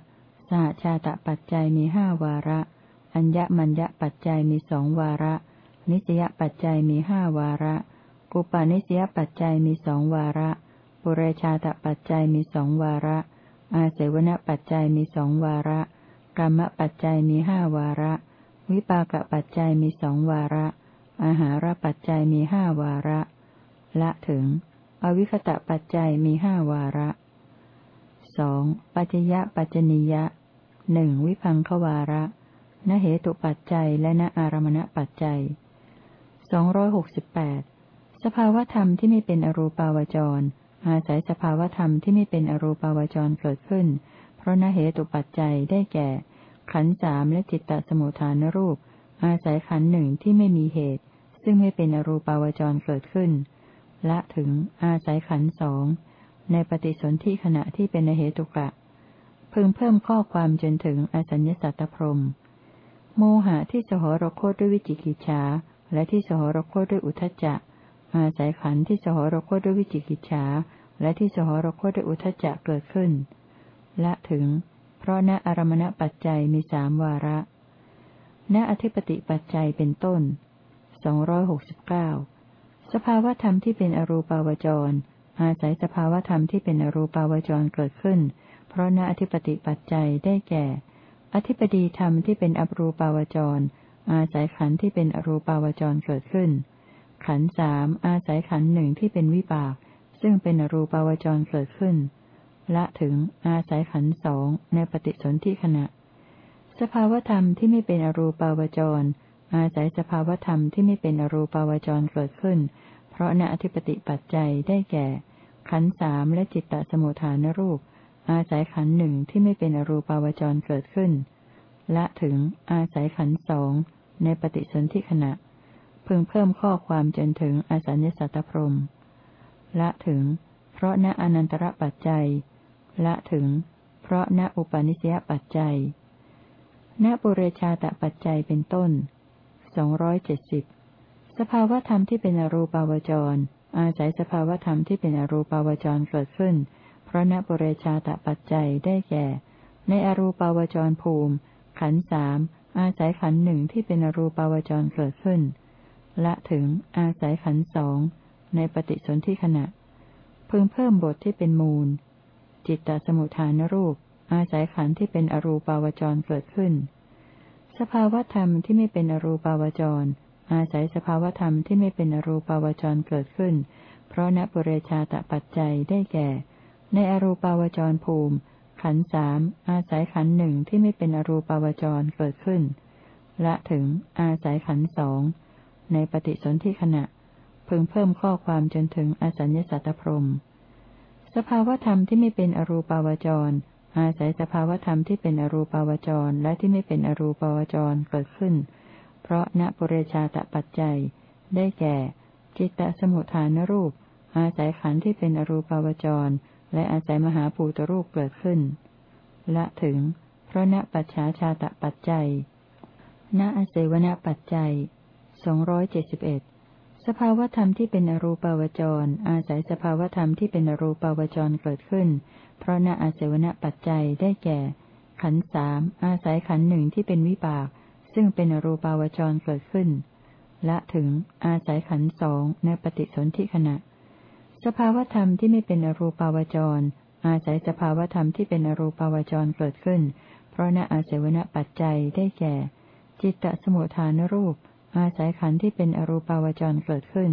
สหชาตปัจจัยมีห้าวาระ อัญญมัญญปัจจัยมีสองวาระ นิสยปัจจัยมีห้าวาระ กุปานิสยปัจจัยมีสองวาระ ปุเรชาตปัจจัยมีสองวาระ อาเสวนปัจจัยมีสองวาระ กรรมปัจจัยมีห้าวาระ วิปากปัจจัยมีสองวาระ อาหารปัจจัยมีห้าวาระ ละถึง อวิคตะปัจจัยมีห้าวาระสองปัจจยะปัจจนิยะหนึ่งวิพังควาระนเหตุปัจจัยและนอารมณปัจจัยสองร้อยหกสิบแปดสภาวธรรมที่ไม่เป็นอรูปาวจร อาศัยสภาวธรรมที่ไม่เป็นอรูปาวจรเกิดขึ้น เพราะนเหตุปัจจัยได้แก่ ขันสามและจิตตสมุทฐานรูป อาศัยขันหนึ่งที่ไม่มีเหตุ ซึ่งไม่เป็นอรูปาวจรเกิดขึ้น ละถึงอาศัยขันสองในปฏิสนธิขณะที่เป็นเหตุกะ พึงเพิ่มข้อความจนถึงอสัญญสัตตพรมโมหะที่สหรคตด้วยวิจิกิจฉาและที่สหรคตด้วยอุทจจะ อาศัยขันธ์ที่สหรคตด้วยวิจิกิจฉาและที่สหรคตด้วยอุทจจะเกิดขึ้น และถึง เพราะณอารมณปัจจัยมีสามวาระ ณอธิปติปัจจัยเป็นต้นสองร้อยหกสิบเก้าสภาวธรรมที่เป็นอรูปาวจร อาศัยสภาวธรรมที่เป็นอรูปาวจรเกิดขึ้น เพราะณอธิปติปัจจัยได้แก่ อธิปดีธรรมที่เป็นอรูปาวจร อาศัยขันธ์ที่เป็นอรูปาวจรเกิดขึ้น ขันสามอาศัยขันหนึ่งที่เป็นวิบาก ซึ่งเป็นอรูปาวจรเกิดขึ้น ละถึงอาศัยขันสองในปฏิสนธิขณะ สภาวธรรมที่ไม่เป็นอรูปาวจร อาศัยสภาวธรรมที่ไม่เป็นอรูปาวจรเกิดขึ้น เพราะณอธิปติปัจจัยได้แก่ ขันสามและจิตตสมุทฐานรูป อาศัยขันหนึ่งที่ไม่เป็นอรูปาวจรเกิดขึ้นและถึงอาศัยขันสองในปฏิสนธิขณะ พึงเพิ่มข้อความจนถึงอสัญญสัตตพรมละถึง เพราะณอนันตระปัจจัย ละถึง เพราะณอุปาณิสยปัจจัย ณปุเรชาตปัจจัยเป็นต้นสองร้อยเจ็ดสิบสภาวธรรมที่เป็นอรูปาวจร อาศัยสภาวธรรมที่เป็นอรูปาวจรเกิดขึ้น เพราะณปุเรชาตปัจจัยได้แก่ ในอรูปาวจรภูมิ ขันสามอาศัยขันหนึ่งที่เป็นอรูปาวจรเกิดขึ้น ละถึงอาศัยขันสองในปฏิสนธิขณะ พึงเพิ่มบทที่เป็นมูล จิตตสมุทฐานรูป อาศัยขันที่เป็นอรูปาวจรเกิดขึ้น สภาวธรรมที่ไม่เป็นอรูปาวจร อาศัยสภาวธรรมที่ไม่เป็นอรูปาวจรเกิดขึ้น เพราะณปุเรชาตปัจจัยได้แก่ ในอรูปาวจรภูมิ ขันสามอาศัยขันหนึ่งที่ไม่เป็นอรูปาวจรเกิดขึ้น ละถึงอาศัยขันสอง ในปฏิสนธิขณะ พึงเพิ่มข้อความจนถึงอสัญญสัตตพรม สภาวธรรมที่ไม่เป็นอรูปาวจร อาศัยสภาวธรรมที่เป็นอรูปาวจรและที่ไม่เป็นอรูปาวจรเกิดขึ้น เพราะณปุเรชาตปัจจัย ได้แก่ จิตตสมุทฐานรูป อาศัยขันธ์ที่เป็นอรูปาวจร และอาศัยมหาภูตรูปเกิดขึ้น ละถึง เพราะณปัจฉาชาตปัจจัยณอเสวนปัจจัย สองร้อยเจ็ดสิบเอ็ดสภาวธรรมที่เป็นอรูปาวจร อาศัยสภาวธรรมที่เป็นอรูปาวจรเกิดขึ้น เพราะณอาศวณปัจจัยได้แก่ ขันสามอาศัยขันหนึ่งที่เป็นวิบาก ซึ่งเป็นอรูปาวจรเกิดขึ้น และถึง อาศัยขันสองในปฏิสนธิขณะ สภาวธรรมที่ไม่เป็นอรูปาวจร อาศัยสภาวธรรมที่เป็นอรูปาวจรเกิดขึ้น เพราะณอาศวณปัจจัยได้แก่ จิตตสมุทฐานรูป อาศัยขันที่เป็นอรูปาวจรเกิดขึ้น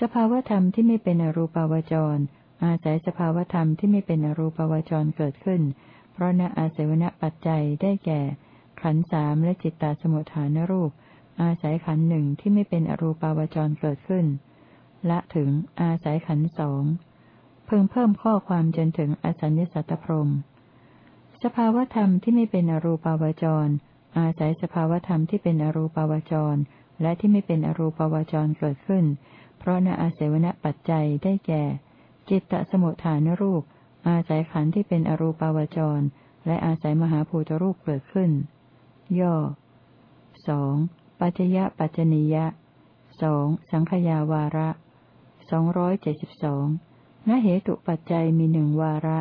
สภาวธรรมที่ไม่เป็นอรูปาวจร อาศัยสภาวธรรมที่ไม่เป็นอรูปาวจรเกิดขึ้น เพราะณอาศัยวณปัจจัยได้แก่ ขันสามและจิตตาสมุทฐานรูป อาศัยขันหนึ่งที่ไม่เป็นอรูปาวจรเกิดขึ้น ละถึงอาศัยขันสองเพิ่งเพิ่มข้อความจนถึงอสัญญสัตตพรมสภาวธรรมที่ไม่เป็นอรูปาวจร อาศัยสภาวธรรมที่เป็นอรูปาวจร และที่ไม่เป็นอรูปาวจรเกิดขึ้น เพราะณอาศัยวณปัจจัยได้แก่ จิตตสมุทฐานรูป อาศัยขันธ์ที่เป็นอรูปาวจร และอาศัยมหาภูตรูปเกิดขึ้น ย่อสองปัจจยะปัจจนิยะสองสังขยาวาระสองร้อยเจ็ดสิบสองณเหตุปัจจัยมีหนึ่งวาระ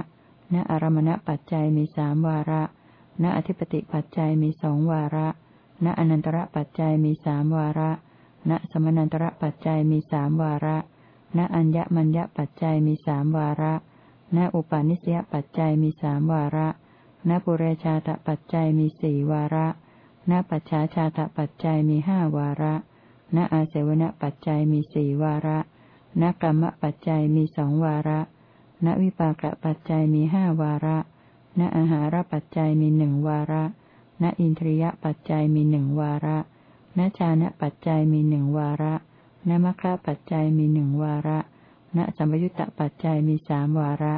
ณอารมณปัจจัยมีสามวาระ ณอธิปติปัจจัยมีสองวาระ ณอนันตระปัจจัยมีสามวาระ ณสมนันตระปัจจัยมีสามวาระ ณอัญญมัญญปัจจัยมีสามวาระ ณอุปาณิสยปัจจัยมีสามวาระ ณปุเรชาตปัจจัยมีสี่วาระ ณปัจฉาชาตปัจจัยมีห้าวาระ ณอาเสวนปัจจัยมีสี่วาระณกรรมปัจจัยมีสองวาระ ณวิปากปัจจัยมีห้าวาระ ณอาหารปัจจัยมีหนึ่งวาระ ณอินทรียปัจจัยมีหนึ่งวาระณชานะปัจจัยมีหนึ่งวาระ ณมัคคะปัจจัยมีหนึ่งวาระ ณสัมยุตตปัจจัยมีสามวาระ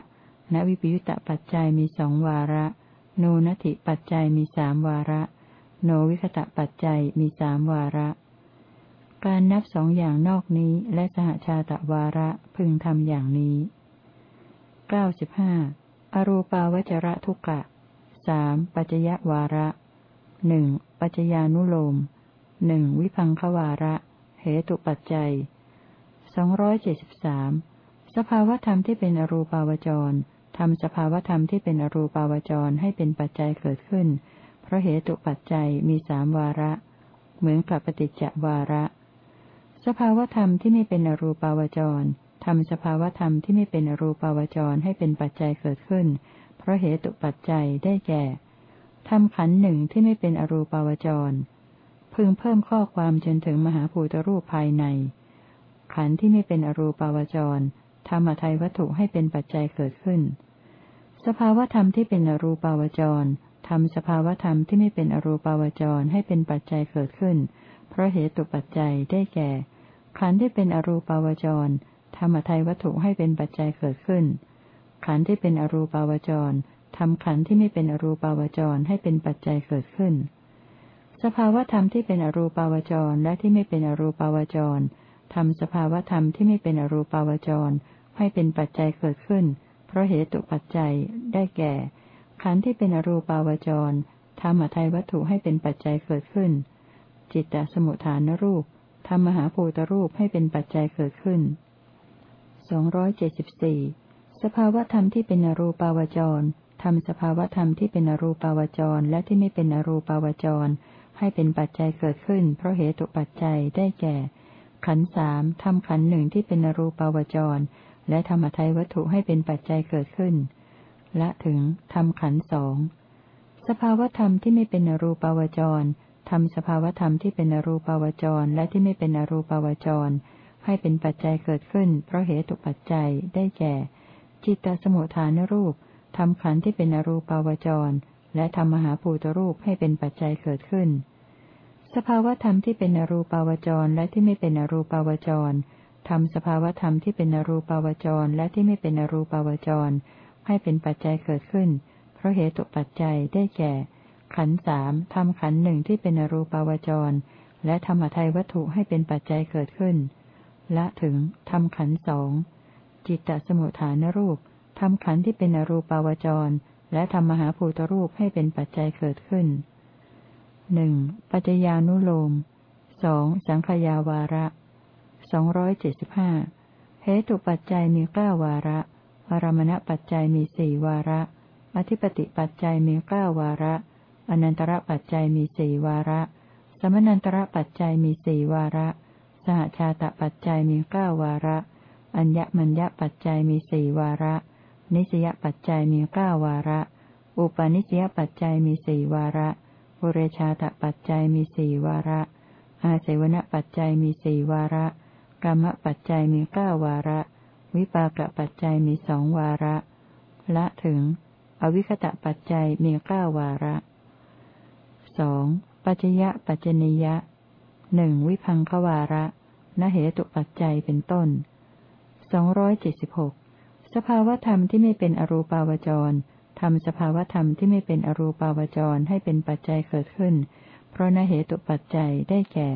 ณวิปยุตตปัจจัยมีสองวาระ โนนัติปัจจัยมีสามวาระ โนวิคตะปัจจัยมีสามวาระ การนับสองอย่างนอกนี้และสหชาตวาระพึงทำอย่างนี้เก้าสิบห้า อรูปาวจระทุกะสามปัจจยวาระหนึ่งปัจจญานุโลมหนึ่งวิพังควาระ เหตุปัจจัยสองร้อยเจ็ดสิบสามสภาวธรรมที่เป็นอรูปาวจรทำสภาวธรรมที่เป็นอรูปาวจรให้เป็นปัจจัยเกิดขึ้น เพเพราะเหตุปัจจัยมีสามวาระ เหมือนกับปฏิจจวาระ สภาวธรรมที่ไม่เป็นอรูปาวจร ทำสภาวธรรมที่ไม่เป็นอรูปาวจรให้เป็นปัจจัยเกิดขึ้น เพราะเหตุปัจจัยได้แก่ทำขันหนึ่งที่ไม่เป็นอรูปาวจร พึงเพิ่มข้อความจนถึงมหาภูตรูปภายใน ขันที่ไม่เป็นอรูปาวจรทำอทัยวัตถุให้เป็นปัจจัยเกิดขึ้น สภาวธรรมที่เป็นอรูปาวจรทำสภาวธรรมที่ไม่เป็นอรูปาวจรให้เป็นปัจจัยเกิดขึ้น เพราะเหตุปัจจัยได้แก่ ขันที่เป็นอรูปาวจร ทำอทัยวัตถุให้เป็นปัจจัยเกิดขึ้น ขันธ์ที่เป็นอรูปาวจรทำขันธ์ที่ไม่เป็นอรูปาวจรให้เป็นปัจจัยเกิดขึ้น สภาวธรรมที่เป็นอรูปาวจรและที่ไม่เป็นอรูปาวจรทำสภาวธรรมที่ไม่เป็นอรูปาวจรให้เป็นปัจจัยเกิดขึ้น เพราะเหตุปัจจัยได้แก่ ขันธ์ที่เป็นอรูปาวจรทำอทัยวัตถุให้เป็นปัจจัยเกิดขึ้น จิตตสมุทฐานรูปทำมหาภูตรูปให้เป็นปัจจัยเกิดขึ้น สองร้อยเจ็ดสิบสี่สภาวธรรมที่เป็นอรูปาวจรทำสภาวธรรมที่เป็นอรูปาวจรและที่ไม่เป็นอรูปาวจร ให้เป็นปัจจัยเกิดขึ้น เพราะเหตุปัจจัยได้แก่ ขันสามทำขันหนึ่งที่เป็นอรูปาวจร และธรรมทัยวัตถุให้เป็นปัจจัยเกิดขึ้น และถึงทำขันสองสภาวธรรมที่ไม่เป็นอรูปาวจรทำสภาวธรรมที่เป็นอรูปาวจร และที่ไม่เป็นอรูปาวจร ให้เป็นปัจจัยเกิดขึ้น เพราะเหตุปัจจัยได้แก่ จิตตสมุทฐานรูปทำขันที่เป็นอรูปาวจร และทำมหาภูตรูปให้เป็นปัจจัยเกิดขึ้น สภาวธรรมที่เป็นอรูปาวจรและที่ไม่เป็นอรูปาวจรทำสภาวธรรมที่เป็นอรูปาวจรและที่ไม่เป็นอรูปาวจร ให้เป็นปัจจัยเกิดขึ้น เพราะเหตุปัจจัยได้แก่ ขันสามทำขันหนึ่งที่เป็นอรูปาวจร และธรรมทัยวัตถุให้เป็นปัจจัยเกิดขึ้น ละถึงทำขันสองจิตตสมุทฐานรูปทำขันที่เป็นอรูปาวจร และทำมหาภูตรูปให้เป็นปัจจัยเกิดขึ้นหนึ่งปัจจญานุโลมสองสังขยาวาระสองร้อยเจ็ดสิบห้าเหตุปัจจัยมีเก้าวาระอารมณปัจจัยมีสี่วาระ อธิปติปัจจัยมีเก้าวาระ อนันตระปัจจัยมีสี่วาระ สมนันตระปัจจัยมีสี่วาระ หชาตปัจจัยมีเก้าวาระ อัญญมัญญปัจจัยมีสี่วาระ นิสยปัจจัยมีเก้าวาระ อุปนิสยปัจจัยมีสี่วาระบุเรชาตปัจจัยมีสี่วาระ อาเสวนปัจจัยมีสี่วาระ กรรมปัจจัยมีเก้าวาระ วิปากปัจจัยมีสองวาระ ละถึง อวิคตะปัจจัยมีเก้าวาระสองปัจยะปัจจนิยะหนึ่งวิพังควาระ นเหตุปัจจัยเป็นต้นสองร้อยเจ็ดสิบหกสภาวธรรมที่ไม่เป็นอรูปาวจรทำสภาวธรรมที่ไม่เป็นอรูปาวจรให้เป็นปัจจัยเกิดขึ้น เพราะนเหตุปัจจัยได้แก่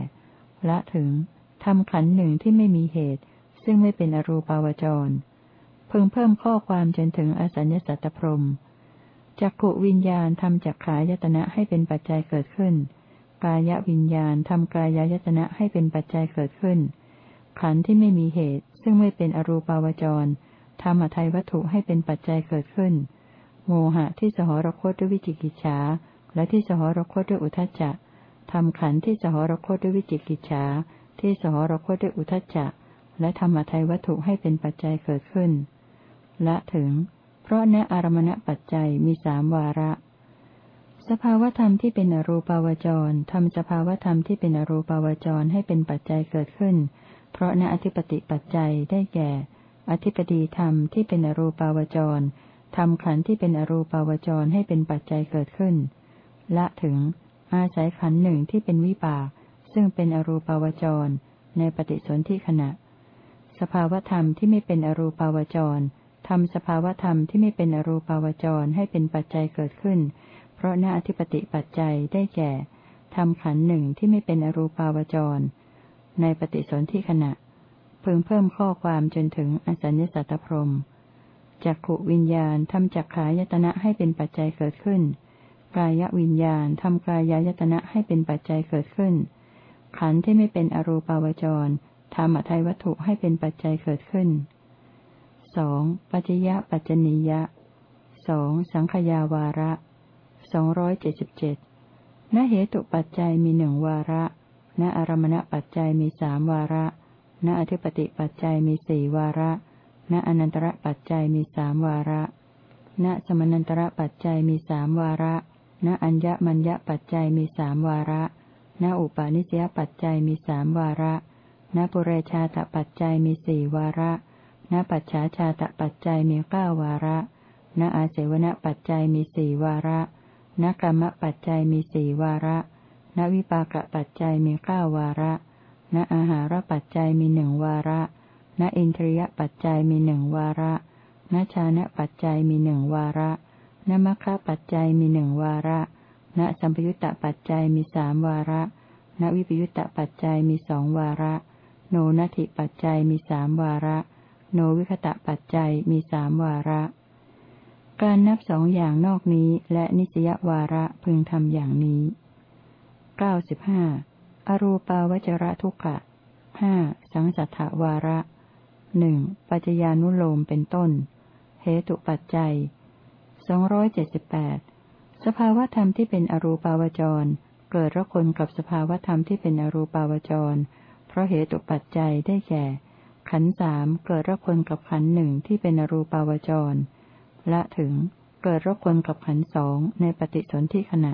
ละถึงทำขันหนึ่งที่ไม่มีเหตุ ซึ่งไม่เป็นอรูปาวจรเพิ่งเพิ่มข้อความจนถึงอสัญญสัตตพรมจักขุวิญญาณทำจักขายตนะให้เป็นปัจจัยเกิดขึ้น กายวิญญาณทำกายายตนะให้เป็นปัจจัยเกิดขึ้น ขันธ์ที่ไม่มีเหตุ ซึ่งไม่เป็นอรูปาวจรทำอทัยวัตถุให้เป็นปัจจัยเกิดขึ้น โมหะที่สหรคตด้วยวิจิกิจฉาและที่สหรคตด้วยอุทจจะทำขันธ์ที่สหรคตด้วยวิจิกิจฉาที่สหรคตด้วยอุทจจะและธรรมทัยวัตถุให้เป็นปัจจัยเกิดขึ้น ละถึง เพราะณอารมณปัจจัยมีสามวาระ สภาวธรรมที่เป็นอรูปาวจรทำสภาวธรรมที่เป็นอรูปาวจรให้เป็นปัจจัยเกิดขึ้น เพราะณอธิปติปัจจัยได้แก่ อธิปดีธรรมที่เป็นอรูปาวจรทำขันธ์ที่เป็นอรูปาวจรให้เป็นปัจจัยเกิดขึ้น ละถึง อาศัยขันธ์หนึ่งที่เป็นวิบาก ซึ่งเป็นอรูปาวจร ในปฏิสนธิขณะ สภาวธรรมที่ไม่เป็นอรูปาวจรทำสภาวธรรมที่ไม่เป็นอรูปาวจรให้เป็นปัจจัยเกิดขึ้น เพราะหน้าอธิปติปัจจัยได้แก่ทำขันหนึ่งที่ไม่เป็นอรูปาวจร ในปฏิสนธิขณะพิ่งเพิ่มข้อความจนถึงอสัญญสัตตพรมจักขุวิญญาณทำจักขายตนะให้เป็นปัจจัยเกิดขึ้น กายวิญญาณทำกายายตนะให้เป็นปัจจัยเกิดขึ้น ขันธ์ที่ไม่เป็นอรูปาวจรทำอัทัยวัตถุให้เป็นปัจจัยเกิดขึ้นสองปัจยะปัจจนิยะสองสังขยาวาระ สองร้อยเจ็ดสิบเจ็ดณเหตุปัจจัยมีหนึ่งวาระ ณอารมณปัจจัยมีสามวาระ ณอธิปติปัจจัยมีสี่วาระ ณอนันตระปัจจัยมีสามวาระ ณสมนันตระปัจจัยมีสามวาระ ณอัญญมัญญปัจจัยมีสามวาระ ณอุปาณิสยปัจจัยมีสามวาระ ณปุเรชาตปัจจัยมีสี่วาระ ณปัจฉาชาตปัจจัยมีเก้าวาระ ณอาเสวนปัจจัยมีสี่วาระ ณกรรมปัจจัยมีสี่วาระณวิปากปัจจัยมีเก้าวาระ ณอาหารปัจจัยมีหนึ่งวาระ ณอินทรียปัจจัยมีหนึ่งวาระณชานะปัจจัยมีหนึ่งวาระณมัคคะปัจจัยมีหนึ่งวาระณสัมปยุตตปัจจัยมีสามวาระณวิปยุตตปัจจัยมีสองวาระ โนนัตถิปัจจัยมีสามวาระ โนวิคตะปัจจัยมีสามวาระ การนับสองอย่างนอกนี้และนิสยวาระพึงทำอย่างนี้เก้าสิบห้าอรูปาวจระทุกขะห้าสังสัทธวาระหนึ่งปัจจญานุโลมเป็นต้น เหตุปัจจัยสองร้อยเจ็ดสิบแปดสภาวธรรมที่เป็นอรูปาวจร เกิดระคนกับสภาวธรรมที่เป็นอรูปาวจร เพราะเหตุปัจจัยได้แก่ ขันสามเกิดระคนกับขันหนึ่งที่เป็นอรูปาวจร ละถึงเกิดรกวนกับขันสองในปฏิสนธิขณะ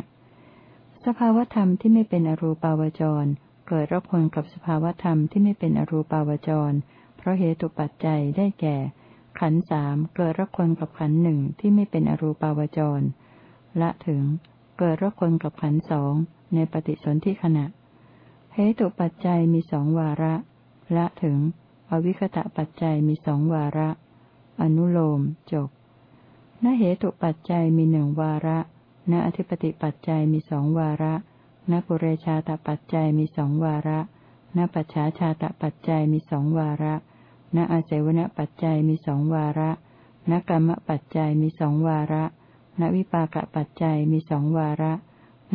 สภาวธรรมที่ไม่เป็นอรูปาวจร เกิดรกวนกับสภาวธรรมที่ไม่เป็นอรูปาวจร เพราะเหตุปัจจัยได้แก่ ขันสามเกิดรกวนกับขันหนึ่งที่ไม่เป็นอรูปาวจร ละถึง เกิดรกวนกับขันสองในปฏิสนธิขณะเหตุปัจจัยมีสองวาระ ละถึง อวิคตะปัจจัยมีสองวาระ อนุโลมจบ ณเหตุปัจจัยมีหนึ่งวาระ ณอธิปติปัจจัยมีสองวาระ ณปุเรชาตปัจจัยมีสองวาระ ณปัจฉาชาตปัจจัยมีสองวาระ ณอาเจวณปัจจัยมีสองวาระ ณกรรมปัจจัยมีสองวาระ ณวิปากปัจจัยมีสองวาระ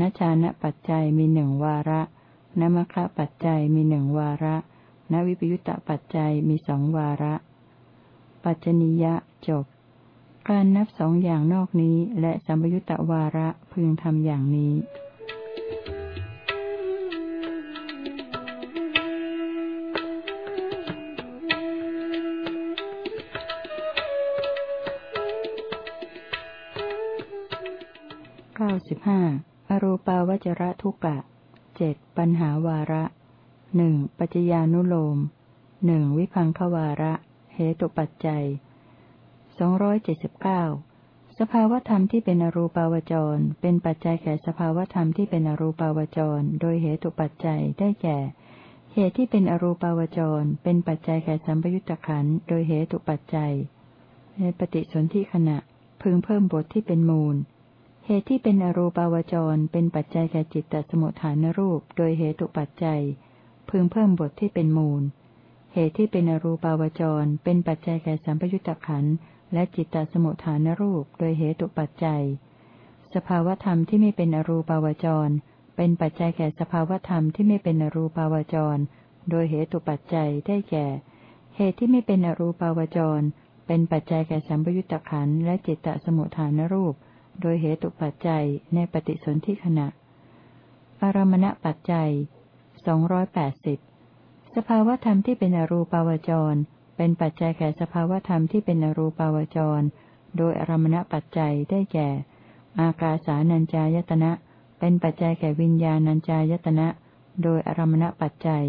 ณชานะปัจจัยมีหนึ่งวาระ ณมคะปัจจัยมีหนึ่งวาระ ณวิปยุตตปัจจัยมีสองวาระ ปัจจนิยะจบ การนับสองอย่างนอกนี้ และสัมยุตตวาระพึงทำอย่างนี้เก้าสิบห้าอรูปาวจระทุกะเจ็ดปัญหาวาระหนึ่งปัจจญานุโลมหนึ่งวิพังควาระ เหตุปัจจัย สองร้อยเจ็ดสิบเก้าสภาวธรรมที่เป็นอรูปาวจร เป็นปัจจัยแก่สภาวธรรมที่เป็นอรูปาวจร โดยเหตุปัจจัยได้แก่ เหตุที่เป็นอรูปาวจร เป็นปัจจัยแก่สัมปยุตตะขันโดยเหตุปัจจัย ในปฏิสนธิขณะ พึงเพิ่มบทที่เป็นมูล เหตุที่เป็นอรูปาวจร เป็นปัจจัยแก่จิตตสมุทฐานรูป โดยเหตุปัจจัย พึงเพิ่มบทที่เป็นมูล เหตุที่เป็นอรูปาวจร เป็นปัจจัยแก่สัมปยุตตะขันและจิตตสมุทฐานรูป โดยเหตุปัจจัย สภาวธรรมที่ไม่เป็นอรูปาวจร เป็นปัจจัยแก่สภาวธรรมที่ไม่เป็นอรูปาวจร โดยเหตุปัจจัยได้แก่ เหตุที่ไม่เป็นอรูปาวจร เป็นปัจจัยแก่สัมปยุตตะขันและจิตตสมุทฐานรูป โดยเหตุปัจจัยในปฏิสนธิขณะ อารมณปัจจัยสองร้อยแปดสิบ สภาวธรรมที่เป็นอรูปาวจร เป็นปัจจัยแก่สภาวธรรมที่เป็นอรูปาวจร โดยอารมณปัจจัยได้แก่ อากาสานัญจายตนะ เป็นปัจจัยแก่วิญญาณัญจายตนะ โดยอารมณปัจจัย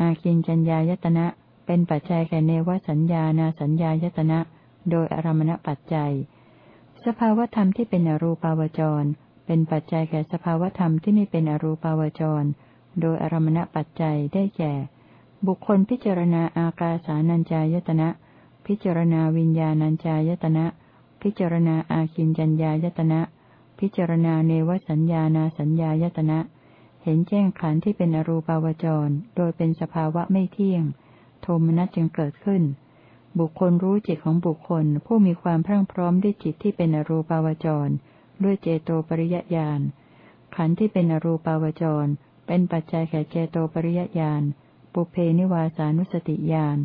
อาคินจัญญายตนะ เป็นปัจจัยแก่เนวสัญญานาสัญญายตนะ โดยอารมณปัจจัย สภาวธรรมที่เป็นอรูปาวจร เป็นปัจจัยแก่สภาวธรรมที่ไม่เป็นอรูปาวจร โดยอารมณปัจจัยได้แก่ บุคคลพิจารณาอากาสานัญจายตนะ พิจารณาวิญญาณัญจายตนะ พิจารณาอาคินจัญญายตนะ พิจารณาเนวสัญญานาสัญญายตนะ เห็นแจ้งขันธ์ที่เป็นอรูปาวจร โดยเป็นสภาวะไม่เที่ยง โทมนัสจึงเกิดขึ้น บุคคลรู้จิตของบุคคล ผู้มีความพรั่งพร้อมด้วยจิตที่เป็นอรูปาวจร ด้วยเจโตปริยญาณขันธ์ที่เป็นอรูปาวจร เป็นปัจจัยแก่เจโตปริยญาณ ปุเพนิวาสานุสติญาณ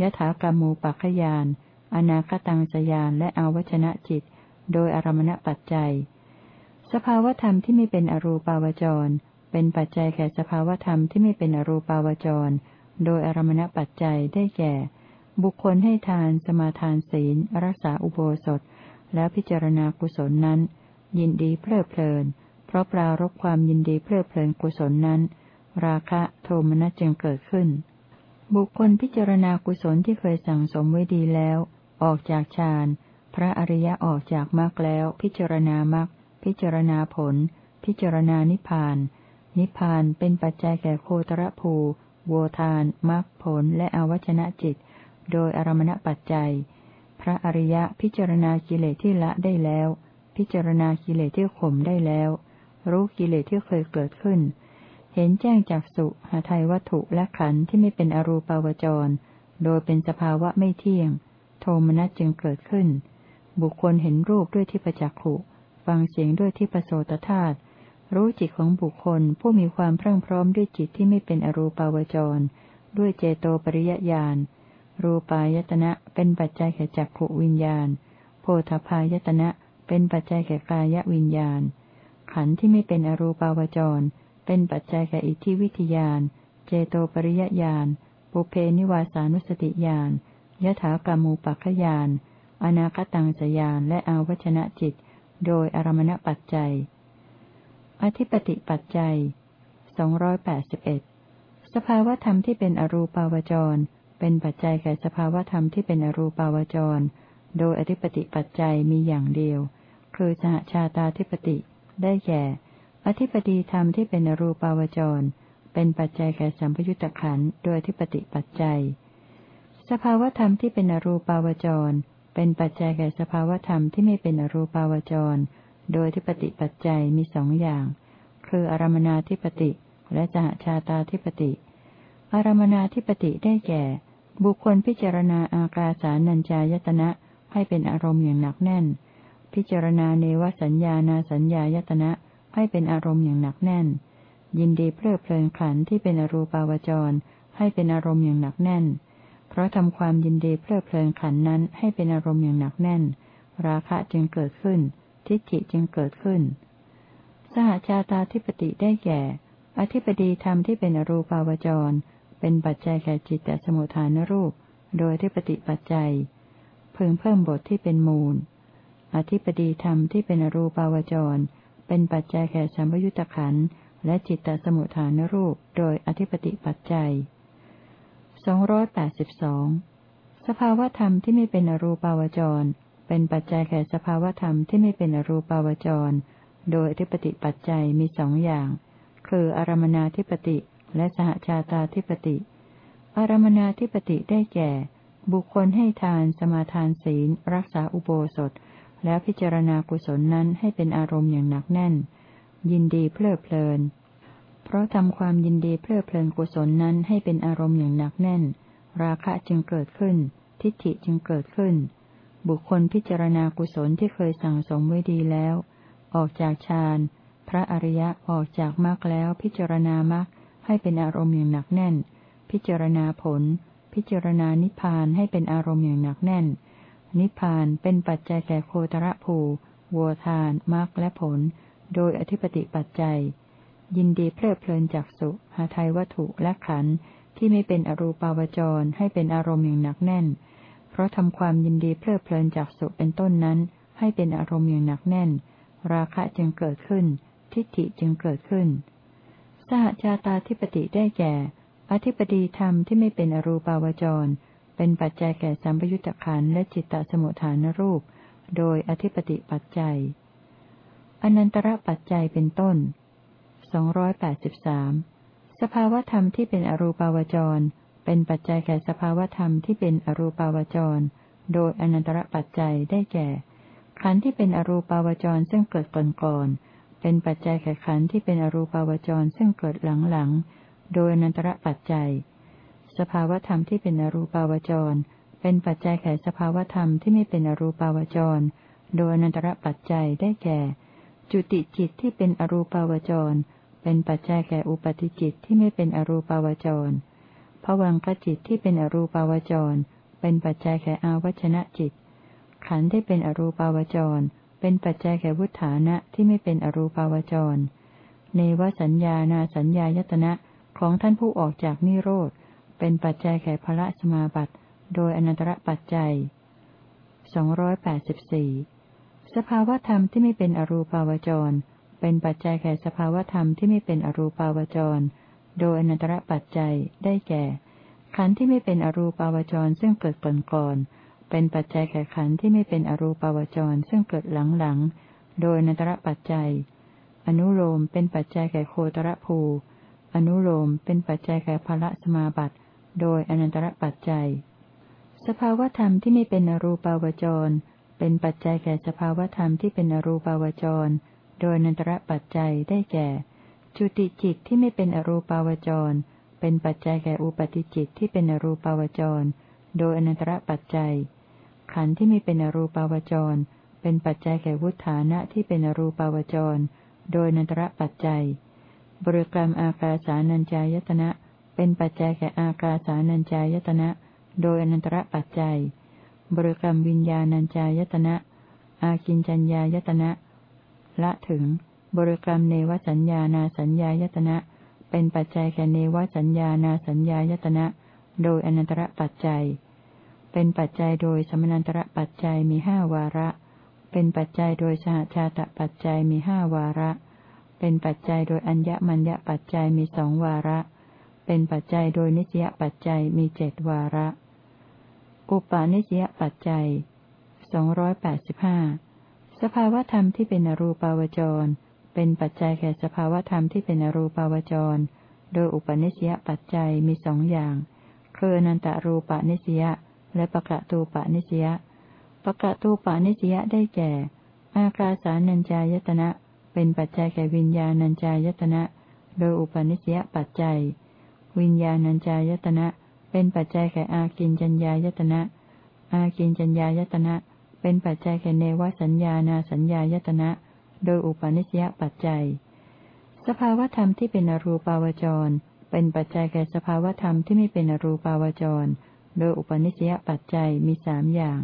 ยถากรรมูปัคขยานอนาคตังสยานและอาวชนะจิต โดยอารมณปัจจัย สภาวธรรมที่ไม่เป็นอรูปาวจร เป็นปัจจัยแก่สภาวธรรมที่ไม่เป็นอรูปาวจร โดยอารมณปัจจัยได้แก่ บุคคลให้ทานสมาทานศีล รักษาอุโบสถ แล้วพิจารณากุศลนั้น ยินดีเพลิดเพลิน เพราะปรารบความยินดีเพลิดเพลินกุศลนั้น ราคะโทมนัสจึงเกิดขึ้น บุคคลพิจารณากุศลที่เคยสั่งสมไว้ดีแล้ว ออกจากฌานพระอริยะออกจากมรรคแล้ว พิจารณามรรคพิจารณาผล พิจารณานิพพาน นิพพานเป็นปัจจัยแก่โคตรภูโวทานมรรคผลและอวัชนะจิต โดยอารมณปัจจัย พระอริยะพิจารณากิเลสที่ละได้แล้ว พิจารณากิเลสที่ข่มได้แล้ว รู้กิเลสที่เคยเกิดขึ้น เห็นแจ้งจากสุหาไทยวัตถุและขันธ์ที่ไม่เป็นอรูปาวจร โดยเป็นสภาวะไม่เที่ยง โทมนัสจึงเกิดขึ้น บุคคลเห็นรูปด้วยที่ประจักขุ ฟังเสียงด้วยที่ประโสตธาตุรู้จิตของบุคคลผู้มีความพรั่งพร้อมด้วยจิตที่ไม่เป็นอรูปาวจร ด้วยเจโตปริยญาณ รูปายตนะเป็นปัจจัยแก่จักขวิญญาณ โพธพายตนะเป็นปัจจัยแก่กายวิญญาณ ขันธ์ที่ไม่เป็นอรูปาวจร เป็นปัจจัยแก่อิทธิวิทยาน เจโตปริยญาณ ปุเพนิวาสานุสติญาณ ยถากรรมูปัคขยาน อนาคตังสยานและอาวชนะจิต โดยอารมณปัจจัย อธิปติปัจจัยสองร้อยแปดสิบเอ็ดสภาวธรรมที่เป็นอรูปาวจร เป็นปัจจัยแก่สภาวธรรมที่เป็นอรูปาวจร โดยอธิปติปัจจัยมีอย่างเดียว คือสหชาตาธิปติ ได้แก่ อธิปติธรรมที่เป็นอรูปาวจร เป็นปัจจัยแก่สัมพยุตตะขันโดยอธิปติปัจจัย สภาวธรรมที่เป็นอรูปาวจร เป็นปัจจัยแก่สภาวธรรมที่ไม่เป็นอรูปาวจร โดยที่ปฏิปัจจัยมีสองอย่าง คืออารมนาธิปติและสหชาตาธิปติ อารมนาธิปติได้แก่ บุคคลพิจารณาอากาสานัญจายตนะให้เป็นอารมณ์อย่างหนักแน่น พิจารณาเนวสัญญานาสัญญายตนะ ให้เป็นอารมณ์อย่างหนักแน่น ยินดีเพลิดเพลินขันที่เป็นอรูปาวจร ให้เป็นอารมณ์อย่างหนักแน่น เพราะทำความยินดีเพลิดเพลินขันนั้นให้เป็นอารมณ์อย่างหนักแน่น ราคะจึงเกิดขึ้น ทิฏฐิจึงเกิดขึ้น สหชาตาธิปติได้แก่ อธิปดีธรรมที่เป็นอรูปาวจร เป็นปัจจัยแก่จิตตสมุทฐานรูป โดยที่ปฏิปัจจัยเพิ่งเพิ่มบทที่เป็นมูล อธิปดีธรรมที่เป็นอรูปาวจร เป็นปัจจัยแก่สัมยุญตะขันและจิตตสมุทฐานรูปโดยอธิปติปัจจัยสองร้อยแปดสิบสองสภาวธรรมที่ไม่เป็นอรูปาวจร เป็นปัจจัยแก่สภาวธรรมที่ไม่เป็นอรูปาวจร โดยทิปติปัจจัยมีสองอย่าง คืออารมนาธิปติและสหชาตาธิปติ อารมนาธิปติได้แก่ บุคคลให้ทานสมาทานศีล รักษาอุโบสถ แล้วพิจารณากุศลนั้นให้เป็นอารมณ์อย่างหนักแน่น ยินดีเพลิดเพลิน เพราะทำความยินดีเพลิดเพลินกุศลนั้นให้เป็นอารมณ์อย่างหนักแน่น ราคะจึงเกิดขึ้น ทิฏฐิจึงเกิดขึ้น บุคคลพิจารณากุศลที่เคยสั่งสมไว้ดีแล้ว ออกจากฌานพระอริยะออกจากมรรคแล้วพิจารณามรรคให้เป็นอารมณ์อย่างหนักแน่น พิจารณาผล พิจารณานิพพานให้เป็นอารมณ์อย่างหนักแน่น นิพพานเป็นปัจจัยแก่โคตรภูวัวทานมรรคและผล โดยอธิปติปัจจัย ยินดีเพลิดเพลินจากสุหาไทยวัตถุและขันธ์ที่ไม่เป็นอรูปาวจรให้เป็นอารมณ์อย่างหนักแน่น เพราะทำความยินดีเพลิดเพลินจากสุเป็นต้นนั้น ให้เป็นอารมณ์อย่างหนักแน่น ราคะจึงเกิดขึ้น ทิฏฐิจึงเกิดขึ้น สหชาตาธิปติได้แก่ อธิปดีธรรมที่ไม่เป็นอรูปาวจร เป็นปัจจัยแก่สัมปยุตตะขันและจิตตสมุทฐานรูป โดยอธิปติปัจจัย อนันตระปัจจัยเป็นต้นสองร้อยแปดสิบสามสภาวธรรมที่เป็นอรูปาวจร เป็นปัจจัยแก่สภาวธรรมที่เป็นอรูปาวจร โดยอนันตระปัจจัยได้แก่ ขันธ์ที่เป็นอรูปาวจรซึ่งเกิดก่อนก่อนเป็นปัจจัยแก่ขันธ์ที่เป็นอรูปาวจรซึ่งเกิดหลังหลังโดยอนันตระปัจจัย สภาวธรรมที่เป็นอรูปาวจร เป็นปัจจัยแก่สภาวธรรมที่ไม่เป็นอรูปาวจร โดยอนันตระปัจจัยได้แก่ จุติจิตที่เป็นอรูปาวจร เป็นปัจจัยแก่อุปติจิตที่ไม่เป็นอรูปาวจรภวังคจิตที่เป็นอรูปาวจร เป็นปัจจัยแก่อาวัชนะจิต ขันธ์ที่เป็นอรูปาวจร เป็นปัจจัยแก่วุฒานะที่ไม่เป็นอรูปาวจร เนวสัญญานาสัญญายตนะของท่านผู้ออกจากนิโรธ เป็นปัจจัยแก่พระสมาบัติ โดยอนันตรปัจจัยสองร้อยแปดสิบสี่สภาวธรรมที่ไม่เป็นอรูปาวจร เป็นปัจจัยแก่สภาวธรรมที่ไม่เป็นอรูปาวจร โดยอนันตรปัจจัยได้แก่ ขันธ์ที่ไม่เป็นอรูปาวจรซึ่งเกิดก่อนก่อนเป็นปัจจัยแก่ขันธ์ที่ไม่เป็นอรูปาวจรซึ่งเกิดหลังหลังโดยอนันตรปัจจัย อนุโลมเป็นปัจจัยแก่โคตรภู อนุโลมเป็นปัจจัยแก่ภละสมาบัติ โดยอนันตรปัจจัย สภาวธรรมที่ไม่เป็นอรูปาวจร เป็นปัจจัยแก่สภาวธรรมที่เป็นอรูปาวจร โดยอนันตรปัจจัยได้แก่ จุติจิตที่ไม่เป็นอรูปาวจร เป็นปัจจัยแก่อุปติจิตที่เป็นอรูปาวจร โดยอนันตรปัจจัย ขันธ์ที่ไม่เป็นอรูปาวจร เป็นปัจจัยแก่วุฒานะที่เป็นอรูปาวจร โดยอนันตรปัจจัยบริกรรมอากาสานัญจายตนะ เป็นปัจจัยแก่อากาสานัญจายตนะ โดยอนันตระปัจจัย บริกรรมวิญญาณัญจายตนะ อากินจัญญายตนะ ละถึง บริกรรมเนวสัญญานาสัญญายตนะ เป็นปัจจัยแก่เนวสัญญานาสัญญายตนะ โดยอนันตระปัจจัย เป็นปัจจัยโดยสมนันตระปัจจัยมีห้าวาระ เป็นปัจจัยโดยสหชาตปัจจัยมีห้าวาระ เป็นปัจจัยโดยอัญญมัญญปัจจัยมีสองวาระเเป็นปัจจัยโดยนิสยปัจจัยมีเจดวาระ อุปาณิสยปัจจัยสองร้อยแปดสิบห้าสภาวธรรมที่เป็นอรูปาวจร เป็นปัจจัยแก่สภาวธรรมที่เป็นอรูปาวจร โดยอุปนิสยปัจจัยมีสองอย่าง คืออนันตรูปานิสยและปะกะตูปานิสยปะกะตูปานิสยได้แก่ อากาสานัญจายตนะ เป็นปัจจัยแก่วิญญาณัญจายตนะ โดยอุปนิสยปัจจัย วิญญาณัญจายตนะ เป็นปัจจัยแก่อากินจัญญายตนะ อากินจัญญายตนะ เป็นปัจจัยแก่เนวสัญญานาสัญญายตนะ โดยอุปนิสยปัจจัย สภาวธรรมที่เป็นอรูปาวจร เป็นปัจจัยแก่สภาวธรรมที่ไม่เป็นอรูปาวจร โดยอุปนิสยปัจจัยมีสามอย่าง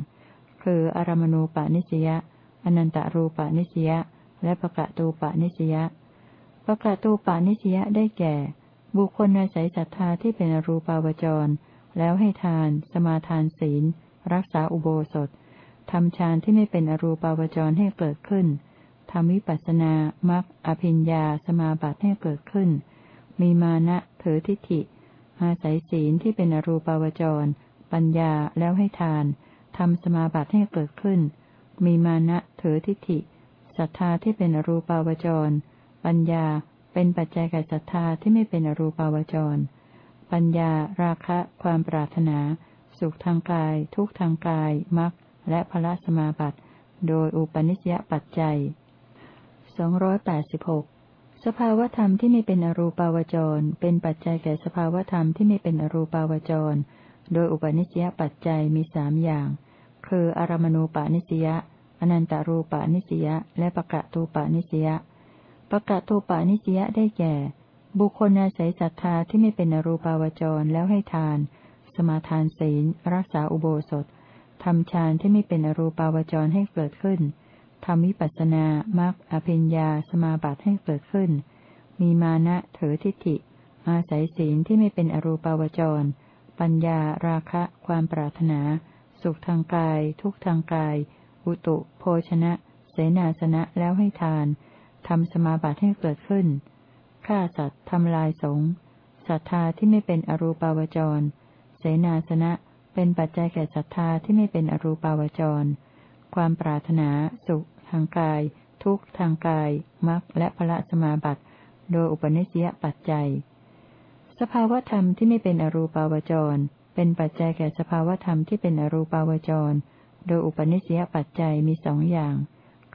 คืออารมณูปนิสยาอนันตารูปนิสยาและปะกะตูปนิสยาปะกะตูปนิสยาได้แก่ บุคคลอาศัยศรัทธาที่เป็นอรูปาวจร แล้วให้ทาน สมาทานศีล รักษาอุโบสถทำฌานที่ไม่เป็นอรูปาวจรให้เกิดขึ้นทำวิปัสสนามักอภิญญาสมาบัติให้เกิดขึ้น มีมานะเถอทิฏฐิ อาศัยศีลที่เป็นอรูปาวจร ปัญญาแล้วให้ทานทำสมาบัติให้เกิดขึ้น มีมานะเถอทิฏฐิศรัทธาที่เป็นอรูปาวจร ปัญญา เป็นปัจจัยแก่ศรัทธาที่ไม่เป็นอรูปาวจร ปัญญา ราคะ ความปรารถนา สุขทางกาย ทุกทางกาย มรรค และพละสมาบัติ โดยอุปนิสยปัจจัยสองร้อยแปดสิบหกสภาวธรรมที่ไม่เป็นอรูปาวจร เป็นปัจจัยแก่สภาวธรรมที่ไม่เป็นอรูปาวจร โดยอุปนิสยปัจจัยมีสามอย่าง คืออารมณูปานิสยาอนันตารูปานิสยาและปะกะตูปานิสยา ปะกะตูปานิสยะได้แก่ บุคคลอาศัยศรัทธาที่ไม่เป็นอรูปาวจรแล้วให้ทาน สมาทานศีล รักษาอุโบสถทำฌานที่ไม่เป็นอรูปาวจรให้เกิดขึ้นทำวิปัสสนามักอภิญญาสมาบัติให้เกิดขึ้น มีมานะเถอทิฏฐิ อาศัยศีลที่ไม่เป็นอรูปาวจร ปัญญาราคะ ความปรารถนา สุขทางกาย ทุกทางกาย อุตุ โภชนะ เสนาสนะแล้วให้ทาน ทำสมาบัติให้เกิดขึ้นฆ่าสัตว์ทำลายสงศรัทธาที่ไม่เป็นอรูปาวจร เสนาสนะเป็นปัจจัยแก่ศรัทธาที่ไม่เป็นอรูปาวจร ความปรารถนา สุข ทางกาย ทุกทางกายมรรคและพระสมาบัติ โดยอุปนิสยปัจจัย สภาวธรรมที่ไม่เป็นอรูปาวจร เป็นปัจจัยแก่สภาวธรรมที่เป็นอรูปาวจร โดยอุปนิสยปัจจัยมีสองอย่าง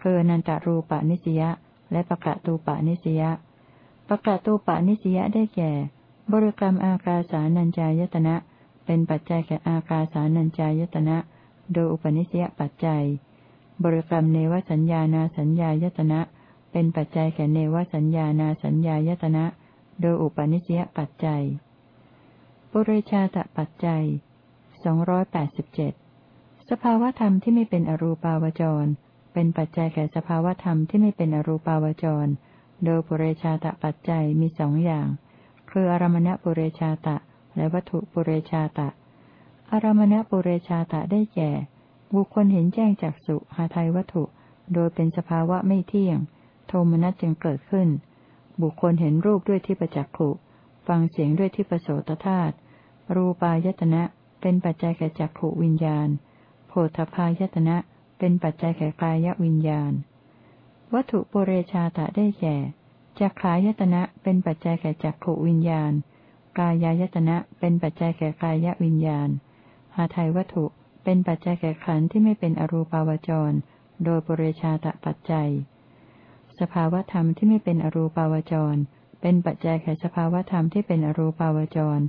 คือนันตรูปนิสยา และปะกะตูปะนิสยาปะกะตูปะนิสยาได้แก่ บริกรรมอากาสานัญจายตนะ เป็นปัจจัยแก่อากาสานัญจายตนะ โดยอุปนิสยปัจจัย บริกรรมเนวสัญญานาสัญญายตนะ เป็นปัจจัยแก่เนวสัญญานาสัญญายตนะ โดยอุปนิสยปัจจัย ปุเรชาตปัจจัยสองร้อยแปดสิบเจ็ดสภาวธรรมที่ไม่เป็นอรูปาวจร เป็นปัจจัยแก่สภาวธรรมที่ไม่เป็นอรูปาวจร โดยปุเรชาตปัจจัยมีสองอย่าง คืออารมณปุเรชาตะ และวัตถุปุเรชาตะ อารมณปุเรชาตะได้แก่ บุคคลเห็นแจ้งจากสุหาไทยวัตถุ โดยเป็นสภาวะไม่เที่ยง โทมนัสจึงเกิดขึ้น บุคคลเห็นรูปด้วยที่ประจักขุ ฟังเสียงด้วยที่ประโสตธาตุ รูปายตนะ เป็นปัจจัยแก่จักขวิญญาณ โพธพายตนะเเป็นปัจจัยแก่กายวิญญาณ วัตถุปุเรชาตะได้แก่จักขายตนะเป็นปัจจัยแก่จักขวิญญาณ กายายตนะเป็นปัจจัยแก่กายวิญญาณ หาไทยวัตถุเป็นปัจจัยแก่ขันธ์ที่ไม่เป็นอรูปาวจร โดยปุเรชาตะปัจจัย สภาวธรรมที่ไม่เป็นอรูปาวจร เป็นปัจจัยแก่สภาวธรรมที่เป็นอรูปาวจร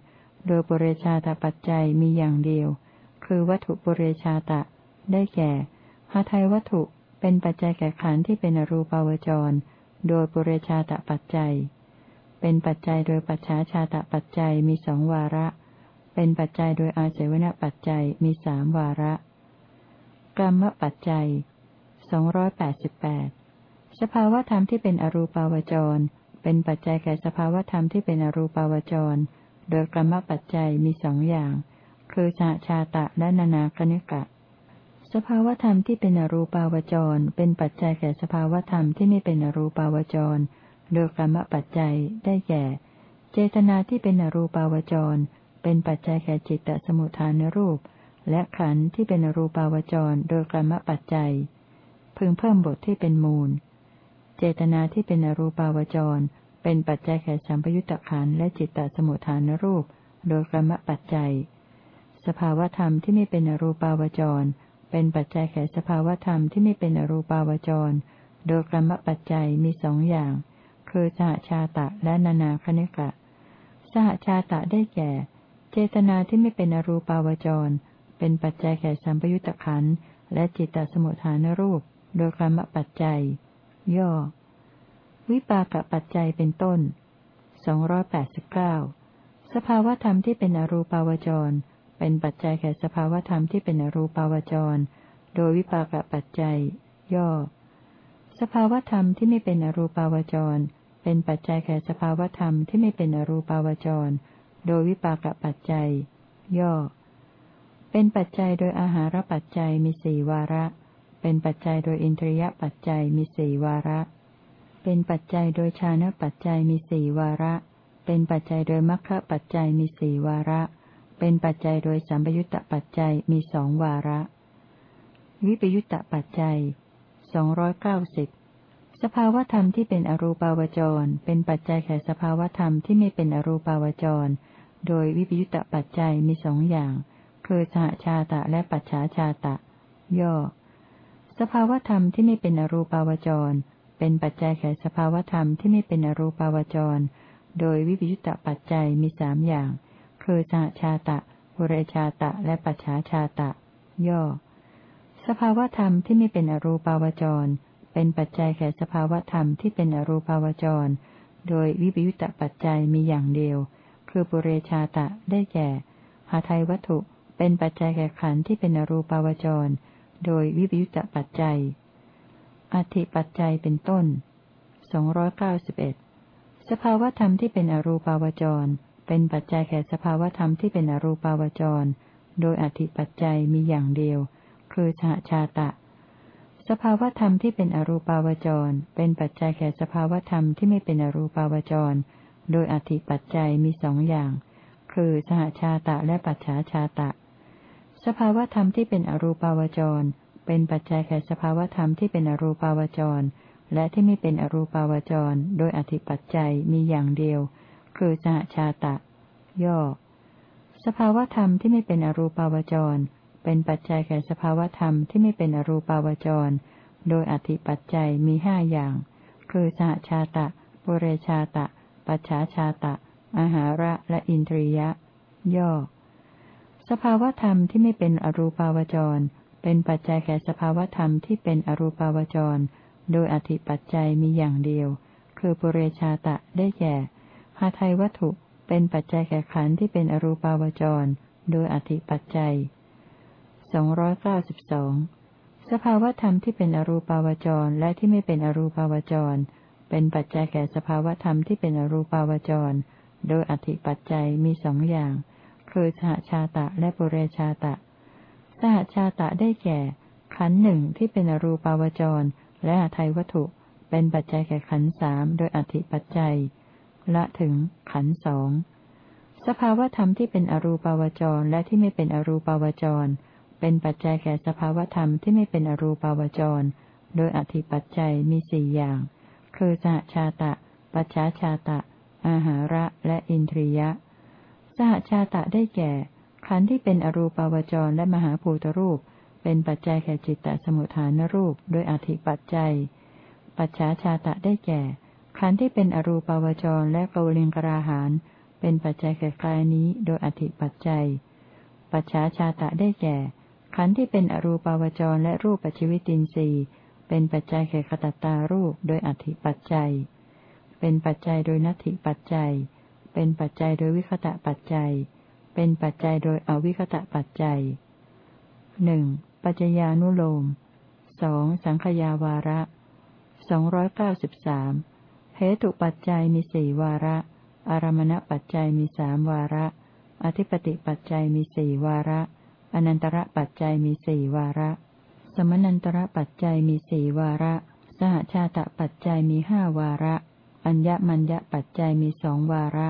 โดยปุเรชาตะปัจจัยมีอย่างเดียว คือวัตถุปุเรชาตะ ได้แก่ หาไทยวัตถุเป็นปัจจัยแก่ขันธ์ที่เป็นอรูปาวจร โดยปุเรชาตปัจจัย เป็นปัจจัยโดยปัจฉาชาตปัจจัยมีสองวาระ เป็นปัจจัยโดยอาศัยวณปัจจัยมีสามวาระกรรมปัจจัยสองร้อยแปดสิบแปดสภาวธรรมที่เป็นอรูปาวจร เป็นปัจจัยแก่สภาวธรรมที่เป็นอรูปาวจร โดยกรรมปัจจัยมีสองอย่าง คือชาชาตะและนานาคณิกะ สภาวธรรมที่เป็นอรูปาวจร เป็นปัจจัยแก่สภาวธรรมที่ไม่เป็นอรูปาวจร โดยกรรมปัจจัยได้แก่ เจตนาที่เป็นอรูปาวจร เป็นปัจจัยแก่จิตตสมุทฐานรูป และขันธ์ที่เป็นอรูปาวจร โดยกรรมปัจจัย พึงเพิ่มบทที่เป็นมูล เจตนาที่เป็นอรูปาวจร เป็นปัจจัยแก่สัมปยุตตะขันธ์และจิตตสมุทฐานรูป โดยกรรมปัจจัย สภาวธรรมที่ไม่เป็นอรูปาวจร เป็นปัจจัยแก่สภาวธรรมที่ไม่เป็นอรูปาวจร โดยกรรมปัจจัยมีสองอย่าง คือสหชาตะและนานาคณิกะ สหชาตะได้แก่ เจตนาที่ไม่เป็นอรูปาวจร เป็นปัจจัยแก่สัมปยุตตะขันและจิตตสมุทฐานรูป โดยกรรมปัจจัย ย่อ วิปากปัจจัยเป็นต้นสองร้อยแปดสิบเก้าสภาวธรรมที่เป็นอรูปาวจร เป็นปัจจัยแก่สภาวธรรมที่เป็นอรูปาวจร โดยวิปากปัจจัย ย่อ สภาวธรรมที่ไม่เป็นอรูปาวจร เป็นปัจจัยแก่สภาวธรรมที่ไม่เป็นอรูปาวจร โดยวิปากปัจจัย ย่อ เป็นปัจจัยโดยอาหารปัจจัยมีสี่วาระ เป็นปัจจัยโดยอินทรียปัจจัยมีสี่วาระ เป็นปัจจัยโดยชานะปัจจัยมีสี่วาระ เป็นปัจจัยโดยมรรคปัจจัยมีสี่วาระ เป็นปัจจัยโดยสัมปยุตตปัจจัยมีสองวาระ วิปยุตตปัจจัยสองร้อยเก้าสิบสภาวธรรมที่เป็นอรูปาวจร เป็นปัจจัยแก่สภาวธรรมที่ไม่เป็นอรูปาวจร โดยวิปยุตตปัจจัยมีสองอย่าง คือสหชาตะและปัจฉาชาตะ ย่อ สภาวธรรมที่ไม่เป็นอรูปาวจร เป็นปัจจัยแก่สภาวธรรมที่ไม่เป็นอรูปาวจร โดยวิปยุตตปัจจัยมีสามอย่าง คือสหชาตะบุเรชาตะ และปัจฉาชาตะ ย่อ สภาวธรรมที่ไม่เป็นอรูปาวจร เป็นปัจจัยแก่สภาวธรรมที่เป็นอรูปาวจร โดยวิบยุตตปัจจัยมีอย่างเดียว คือปุเรชาตะได้แก่หาไทยวัตถุ เป็นปัจจัยแก่ขันธ์ที่เป็นอรูปาวจร โดยวิบยุตตปัจจัย อธิปัจจัยเป็นต้นสองร้อยเก้าสิบเอ็ดสภาวธรรมที่เป็นอรูปาวจร เป็นปัจจัยแก่สภาวธรรมที่เป็นอรูปาวจร โดยอธิปัจจัยมีอย่างเดียว คือชาชาตะ สภาวธรรมที่เป็นอรูปาวจร เป็นปัจจัยแก่สภาวธรรมที่ไม่เป็นอรูปาวจร โดยอธิปัจจัยมีสองอย่าง คือสหชาตะและปัจฉาชาตะ สภาวธรรมที่เป็นอรูปาวจร เป็นปัจจัยแก่สภาวธรรมที่เป็นอรูปาวจร และที่ไม่เป็นอรูปาวจร โดยอธิปัจจัยมีอย่างเดียว คือสหชาตะ ย่อ สภาวธรรมที่ไม่เป็นอรูปาวจร เป็นปัจจัยแก่สภาวธรรมที่ไม่เป็นอรูปาวจร โดยอธิปัจจัยมีห้าอย่าง คือสหชาตะ ปุเรชาตะ ปัจฉาชาตะอาหาระและอินทรียะ ย่อ สภาวธรรมที่ไม่เป็นอรูปาวจร เป็นปัจจัยแก่สภาวธรรมที่เป็นอรูปาวจร โดยอธิปัจจัยมีอย่างเดียว คือปุเรชาตะได้แก่ หาไทยวัตถุเป็นปัจจัยแก่ขันธ์ที่เป็นอรูปาวจร โดยอธิปัจจัยสองร้อยเก้าสิบสองสภาวธรรมที่เป็นอรูปาวจรและที่ไม่เป็นอรูปาวจร เป็นปัจจัยแก่สภาวธรรมที่เป็นอรูปาวจร โดยอธิปัจจัยมีสองอย่าง คือสหชาตะและปุเรชาตะ สหชาตะได้แก่ ขันหนึ่งที่เป็นอรูปาวจร และอทัยวัตถุ เป็นปัจจัยแก่ขันสามโดยอธิปัจจัย ละถึง ขันสองสภาวธรรมที่เป็นอรูปาวจรและที่ไม่เป็นอรูปาวจร เป็นปัจจัยแก่สภาวธรรมที่ไม่เป็นอรูปาวจร โดยอธิปัจจัยมีสี่อย่าง คือสหชาตะ ปัจฉาชาตะ อาหาระและอินทรียะ สหชาตะได้แก่ ขันธ์ที่เป็นอรูปาวจรและมหาภูตรูป เป็นปัจจัยแก่จิตตสมุทฐานรูป โดยอธิปัจจัย ปัจฉาชาตะได้แก่ ขันธ์ที่เป็นอรูปาวจรและกวลิงกราหานเป็นปัจจัยแก่กายนี้โดยอธิปัจจัย ปัจฉาชาตะได้แก่ ขันธ์ที่เป็นอรูปาวจรและรูปปัจจิวิตินทรีย์ เป็นปัจจัยแก่ขตัตตารูปโดยอธิปัจจัย เป็นปัจจัยโดยนัตถิปัจจัย เป็นปัจจัยโดยวิคตะปัจจัย เป็นปัจจัยโดยอวิคตะปัจจัยหนึ่งปัจจญานุโลมสองสังขยาวาระสองร้อยเก้าสิบสาม เหตุปัจจัยมีสี่วาระ อารมณปัจจัยมีสามวาระ อธิปติปัจจัยมีสี่วาระ อนันตระปัจจัยมีสี่วาระ สมนันตระปัจจัยมีสี่วาระ สหชาตปัจจัยมีห้าวาระ อัญญมัญญปัจจัยมีสองวาระ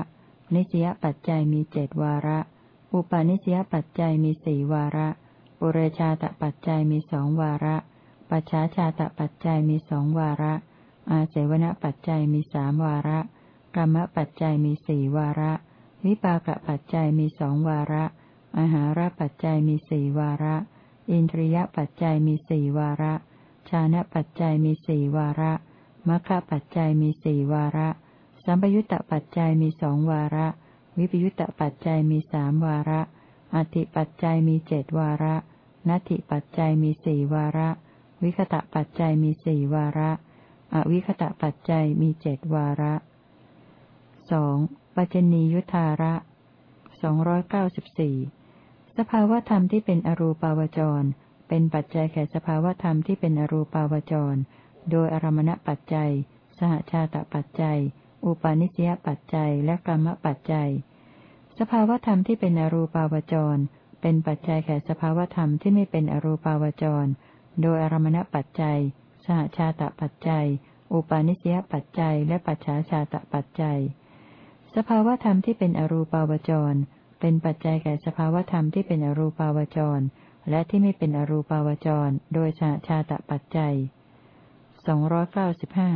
นิสยปัจจัยมีเจดวาระ อุปาณิสยปัจจัยมีสี่วาระ ปุเรชาตปัจจัยมีสองวาระ ปัจฉาชาตปัจจัยมีสองวาระ อาเสวนปัจจัยมีสามวาระกรรมปัจจัยมีสี่วาระ วิปากปัจจัยมีสองวาระ อาหารปัจจัยมีสี่วาระ อินทรียปัจจัยมีสี่วาระ ชานะปัจจัยมีสี่วาระมัคคะปัจจัยมีสี่วาระ สัมปยุตตปัจจัยมีสองวาระ วิปยุตตปัจจัยมีสามวาระ อธิปัจจัยมีเจดวาระ นัตถิปัจจัยมีสี่วาระ วิคตะปัจจัยมีสี่วาระ อวิคตะปัจจัยมีเจดวาระสองปัจจนียุทธาระสองร้อยเก้าสิบสี่สภาวธรรมที่เป็นอรูปาวจร เป็นปัจจัยแก่สภาวธรรมที่เป็นอรูปาวจร โดยอารมณปัจจัย สหชาตปัจจัย อุปาณิสยปัจจัย และกรรมปัจจัย สภาวธรรมที่เป็นอรูปาวจร เป็นปัจจัยแก่สภาวธรรมที่ไม่เป็นอรูปาวจร โดยอารมณปัจจัย หชาตปัจจัย อุปาณิสยปัจจัย และปัจฉาชาตปัจจัย สภาวธรรมที่เป็นอรูปาวจร เป็นปัจจัยแก่สภาวธรรมที่เป็นอรูปาวจร และที่ไม่เป็นอรูปาวจร โดยชาชาตะปัจจัยสองร้อยเก้าสิบห้า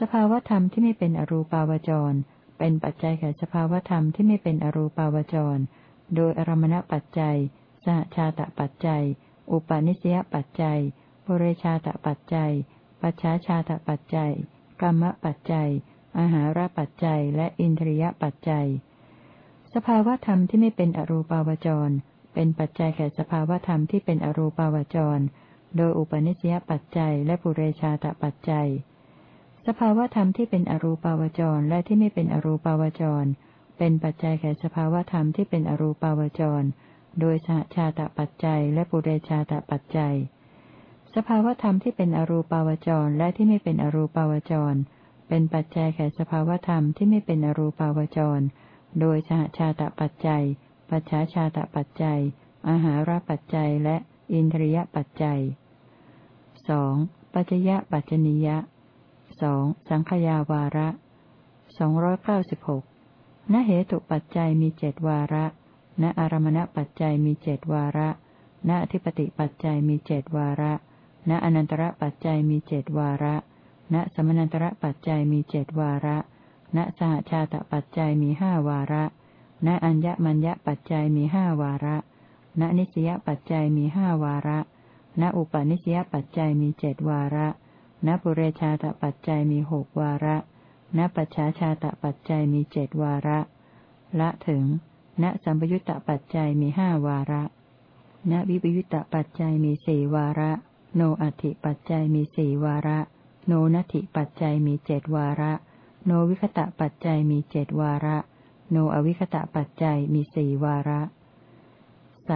สภาวธรรมที่ไม่เป็นอรูปาวจร เป็นปัจจัยแก่สภาวธรรมที่ไม่เป็นอรูปาวจร โดยอารมณปัจจัย สหชาตะปัจจัย อุปาณิสยปัจจัย บริชาตปัจจัย ปัจฉาชาตปัจจัย กรรมปัจจัย อาหารปัจจัย และอินทรียปัจจัย สภาวธรรมที่ไม่เป็นอรูปาวจร เป็นปัจจัยแก่สภาวธรรมที่เป็นอรูปาวจร โดยอุปนิสยปัจจัย และปุเรชาตปัจจัย สภาวธรรมที่เป็นอรูปาวจรและที่ไม่เป็นอรูปาวจร เป็นปัจจัยแก่สภาวธรรมที่เป็นอรูปาวจร โดยสหชาตปัจจัย และปุเรชาตปัจจัย สภาวธรรมที่เป็นอรูปาวจรและที่ไม่เป็นอรูปาวจร เป็นปัจจัยแก่สภาวธรรมที่ไม่เป็นอรูปาวจร โดยสหชาตปัจจัย ปัจฉาชาตปัจจัย อาหารปัจจัยและอินทรียปัจจัยสองปัจจยปัจจนิยะสองสังขยาวาระสองร้อยเก้าสิบหกณเหตุปัจจัยมีเจดวาระ ณอารมณปัจจัยมีเจดวาระ ณอธิปติปัจจัยมีเจดวาระ ณอนันตระปัจจัยมีเจดวาระ ณสมนันตระปัจจัยมีเจดวาระ ณสหชาตปัจจัยมีห้าวาระ ณอัญญมัญญปัจจัยมีห้าวาระ ณนิสยปัจจัยมีห้าวาระ ณอุปนิสยปัจจัยมีเจดวาระ ณปุเรชาตปัจจัยมีหกวาระ ณปัจฉาชาตปัจจัยมีเจดวาระ ละถึง ณสัมปยุตตปัจจัยมีห้าวาระ ณวิปยุตตปัจจัยมีสี่วาระ โนอัติปัจจัยมีสี่วาระ โนนัติปัจจัยมีเจดวาระ โนวิคตะปัจจัยมีเจดวาระ โนอวิคตะปัจจัยมีสี่วาระส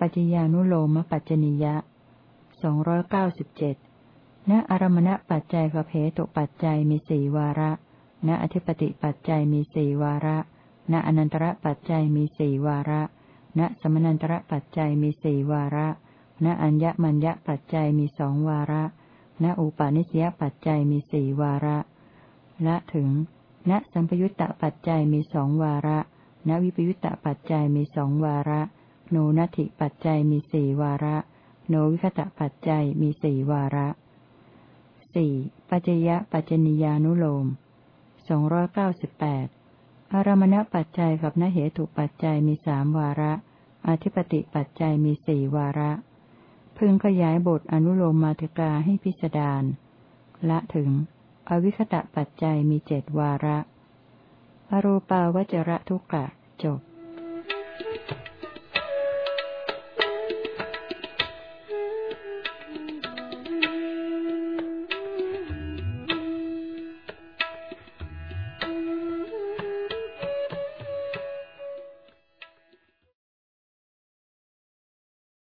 ปัจจญานุโลมปัจจนิยะสองร้อยเก้าสิบเจ็ดณอารมณปัจจัยกับเหตุปัจจัยมีสี่วาระ ณอธิปติปัจจัยมีสี่วาระ ณอนันตระปัจจัยมีสี่วาระ ณสมนันตระปัจจัยมีสี่วาระ ณอัญญมัญญปัจจัยมีสองวาระ ณอุปาณิสยปัจจัยมีสี่วาระ ละถึง ณสัมปยุตตปัจจัยมีสองวาระ ณวิปยุตตปัจจัยมีสองวาระ โนนัตถิปัจจัยมีสี่วาระ โนวิคตะปัจจัยมีสี่วาระสี่ปัจจยะปัจจนิยานุโลมสองร้อยเก้าสิบแปดอารมณปัจจัยกับนเหตุปัจจัยมีสามวาระ อธิปติปัจจัยมีสี่วาระ พึงขยายบทอนุโลมมาติกาให้พิสดารละถึง อวิคตะปัจจัยมีเจ็ดวาระ อรูปาวจระทุกกะจบ